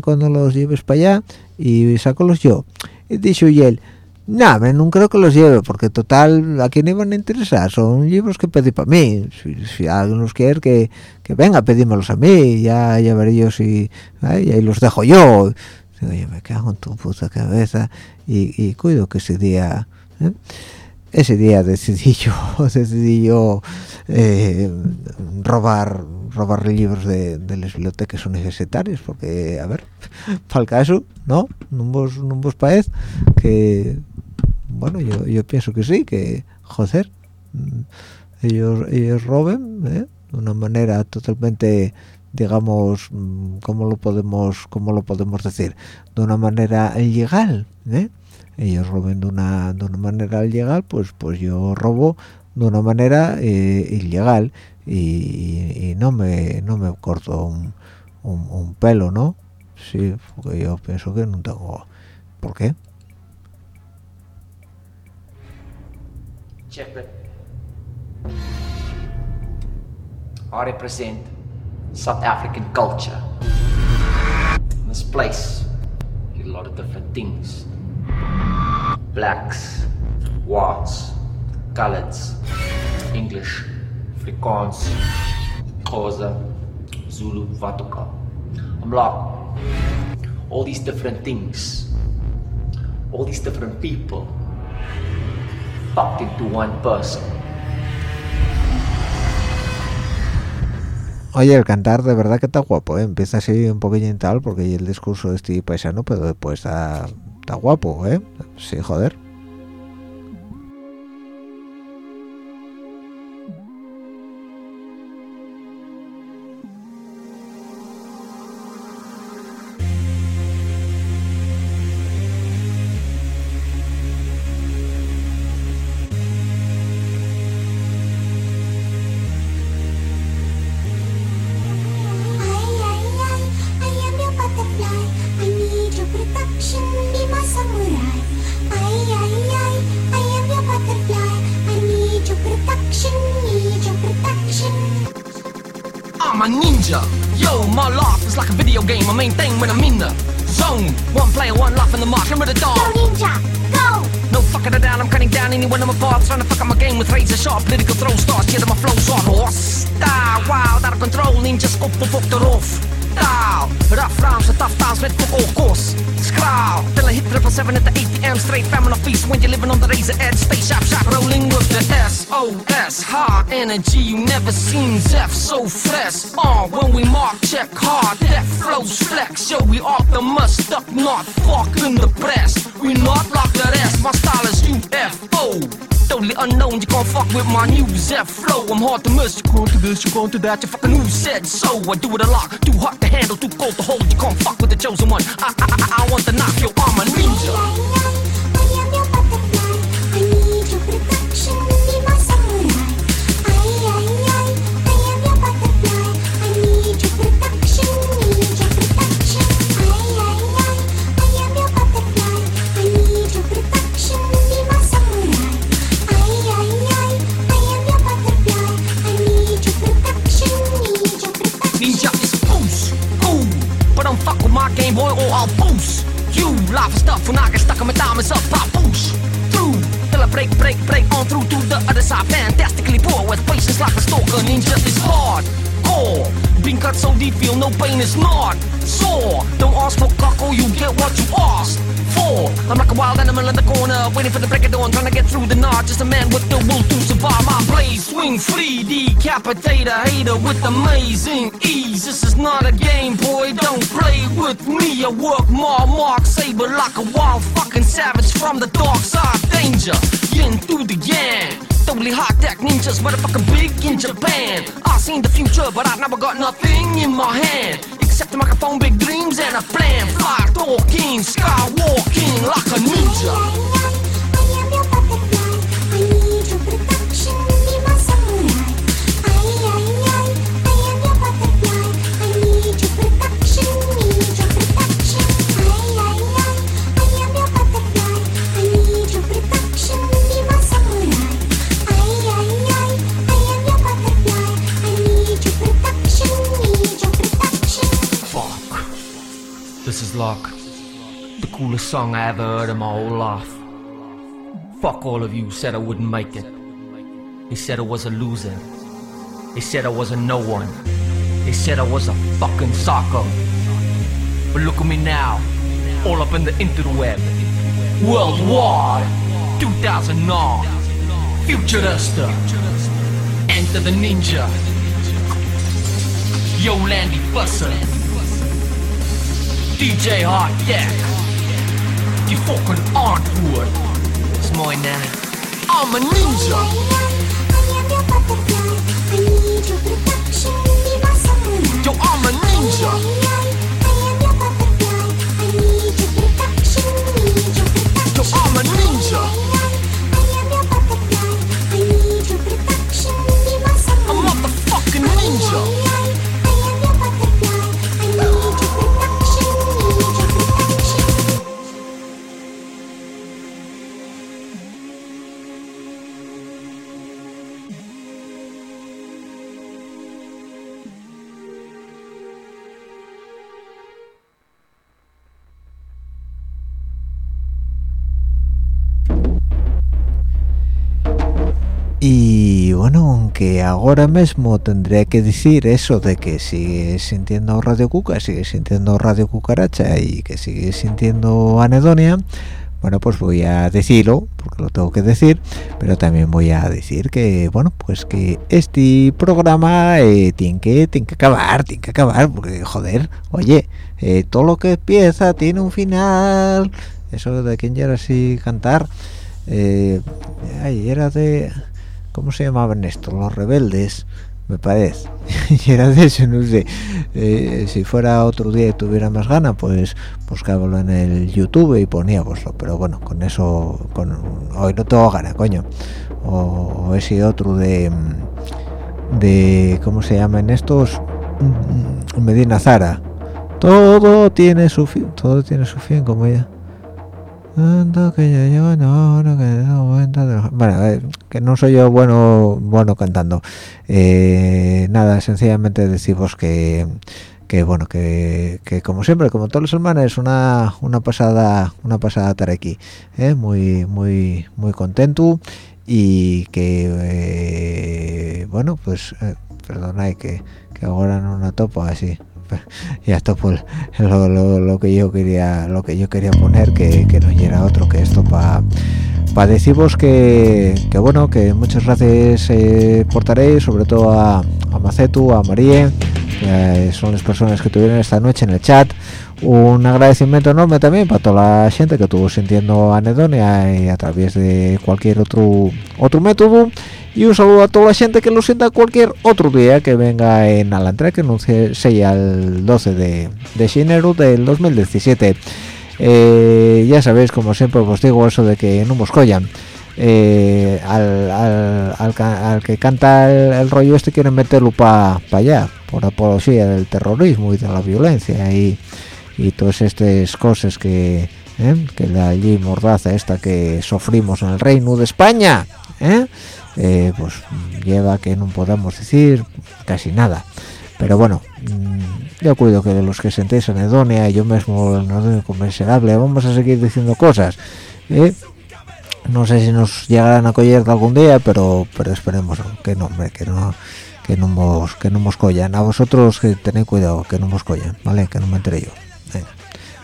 B: cuando los lleves para allá y los yo. Y dijo y él, Nada, no creo que los lleve, porque total, ¿a quién iban a interesar? Son libros que pedí para mí. Si, alguien los quiere, que, que venga, pedímelos a mí, ya, ya veré yo si... ahí los dejo yo. Digo, me cago en tu puta cabeza. Y, y cuido que ese día... ¿eh? Ese día decidí yo, decidí yo eh, robar robar libros de, de, las bibliotecas universitarias, porque, a ver, para el caso, ¿no? No vos, no vos parece que bueno yo, yo pienso que sí que joder mm, ellos ellos roben ¿eh? de una manera totalmente digamos mm, cómo lo podemos cómo lo podemos decir de una manera ilegal ¿eh? ellos roben de una de una manera ilegal pues pues yo robo de una manera eh, ilegal y, no me no me corto un, un, un pelo no sí porque yo pienso que no tengo ¿por qué? Check. I represent South African culture. In this place, a lot of different things. Blacks, whites, coloreds, English, Afrikaans, Xhosa, Zulu, Vatuka. I'm like, all these different things, all these different people Oye, el cantar de verdad que está guapo, ¿eh? empieza así un poquillo tal porque el discurso de este paisano, pero después está, está guapo, ¿eh? Sí, joder.
C: got your fucking who said so. I do it side. Fantastically poor with patience like a stalker. Ninja is hard, core. Being cut so deep, feel no pain is not sore. Don't ask for cockle, you get what you ask for. I'm like a wild animal in the corner, waiting for the break of dawn, trying to get through the knot. Just a man with the will to survive. My blade swing free, decapitate a hater with amazing ease. This is not a game, boy. Don't play with me. I work more, mark saber like a wild fucking savage from the dark side. Danger, yin through the yang. Totally hot tech ninjas, motherfucking big in Japan. I seen the future, but I never got nothing in my hand. Except the microphone, big dreams, and a plan. Fly talking, skywalking like a ninja. Luck. The coolest song I ever heard in my whole life. Fuck all of you said I wouldn't make it. They said I was a loser. They said I was a no one. They said I was a fucking psycho. But look at me now, all up in the interweb. Worldwide, 2009. Futurista. Enter the ninja. Yo, Landy Fusser. DJ Hot Deck. Die fucking antwoord is mooi, ne? I'm a ninja. Yo, I'm a ninja. Yo, I'm a ninja.
B: Bueno, aunque ahora mismo tendría que decir eso de que sigue sintiendo Radio Cuca, sigue sintiendo Radio Cucaracha y que sigue sintiendo Anedonia, bueno, pues voy a decirlo, porque lo tengo que decir, pero también voy a decir que, bueno, pues que este programa eh, tiene, que, tiene que acabar, tiene que acabar, porque, joder, oye, eh, todo lo que empieza tiene un final, eso de quien era así cantar, eh, era de ¿cómo se llamaban estos? Los rebeldes, me parece. y era de eso, no sé. Eh, si fuera otro día y tuviera más ganas, pues buscábalo en el YouTube y poníamoslo. Pero bueno, con eso, con, hoy no tengo ganas, coño. O, ese otro de, de, ¿cómo se llaman estos? Mm, Medina Zara. Todo tiene su fin, todo tiene su fin, como que bueno que no soy yo bueno bueno cantando eh, nada sencillamente decimos que que bueno que, como siempre como todas las semanas es una una pasada una pasada estar aquí ¿eh? muy muy muy contento y que eh, bueno pues eh, perdona que, que ahora no una topo así y esto pues lo, lo, que yo quería lo que yo quería poner que, que no llega otro que esto para para deciros que, que, bueno que muchas gracias eh, portaréis sobre todo a, a Macetu a María que son las personas que tuvieron esta noche en el chat un agradecimiento enorme también para toda la gente que estuvo sintiendo anedonia y a través de cualquier otro otro método. Y un saludo a toda la gente que lo sienta cualquier otro día que venga en Alantra que anuncie sea el 12 de, de enero del 2017 eh, ya sabéis como siempre os digo eso de que no moscollan eh, al, al, que canta el, rollo este quieren meterlo para allá por apología del terrorismo y de la violencia y, y todas estas cosas que ¿eh? que la allí mordaza esta que sufrimos en el reino de España eh, pues lleva que no podamos decir casi nada pero bueno mm, yo cuido que de los que sentéis anedonia yo mismo no convencerable vamos a seguir diciendo cosas ¿eh? no sé si nos llegarán a coger algún día pero pero esperemos que no hombre, que no que no mos que no mos collan a vosotros que tened cuidado que no mos collan vale que no me enteré yo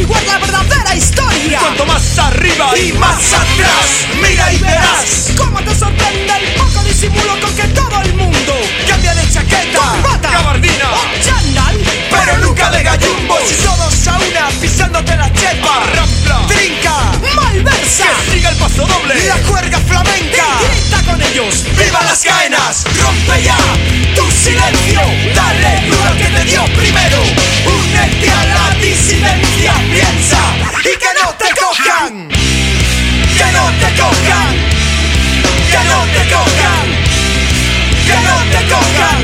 D: averiguar la verdadera historia.
E: Cuanto más arriba y más atrás mira y verás
D: cómo te sorprende el poco disimulo con que todo el mundo
E: cambia de chaqueta
D: corbata
E: gabardina.
D: o chándal.
E: Pero nunca de gallumbos. y todos a una pisándote la chepa. Rampla trinca que siga el paso doble.
D: La juerga flamenca.
E: Y grita con ellos. Viva las caenas rompe ya tu silencio dale duro que te dio primero únete a la disidencia piensa y que no te cojan que no te cojan que no te cojan que no te cojan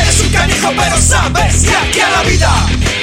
E: Eres un canijo pero sabes que aquí a la vida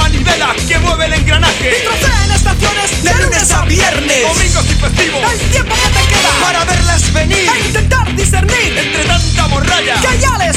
E: manivela que mueve el engranaje.
D: Y trocea en estaciones
E: De lunes a viernes.
D: Domingos
E: y festivos.
D: El tiempo que te queda
E: Para verlas venir.
D: E intentar discernir
E: Entre tanta morralla.
D: que ya les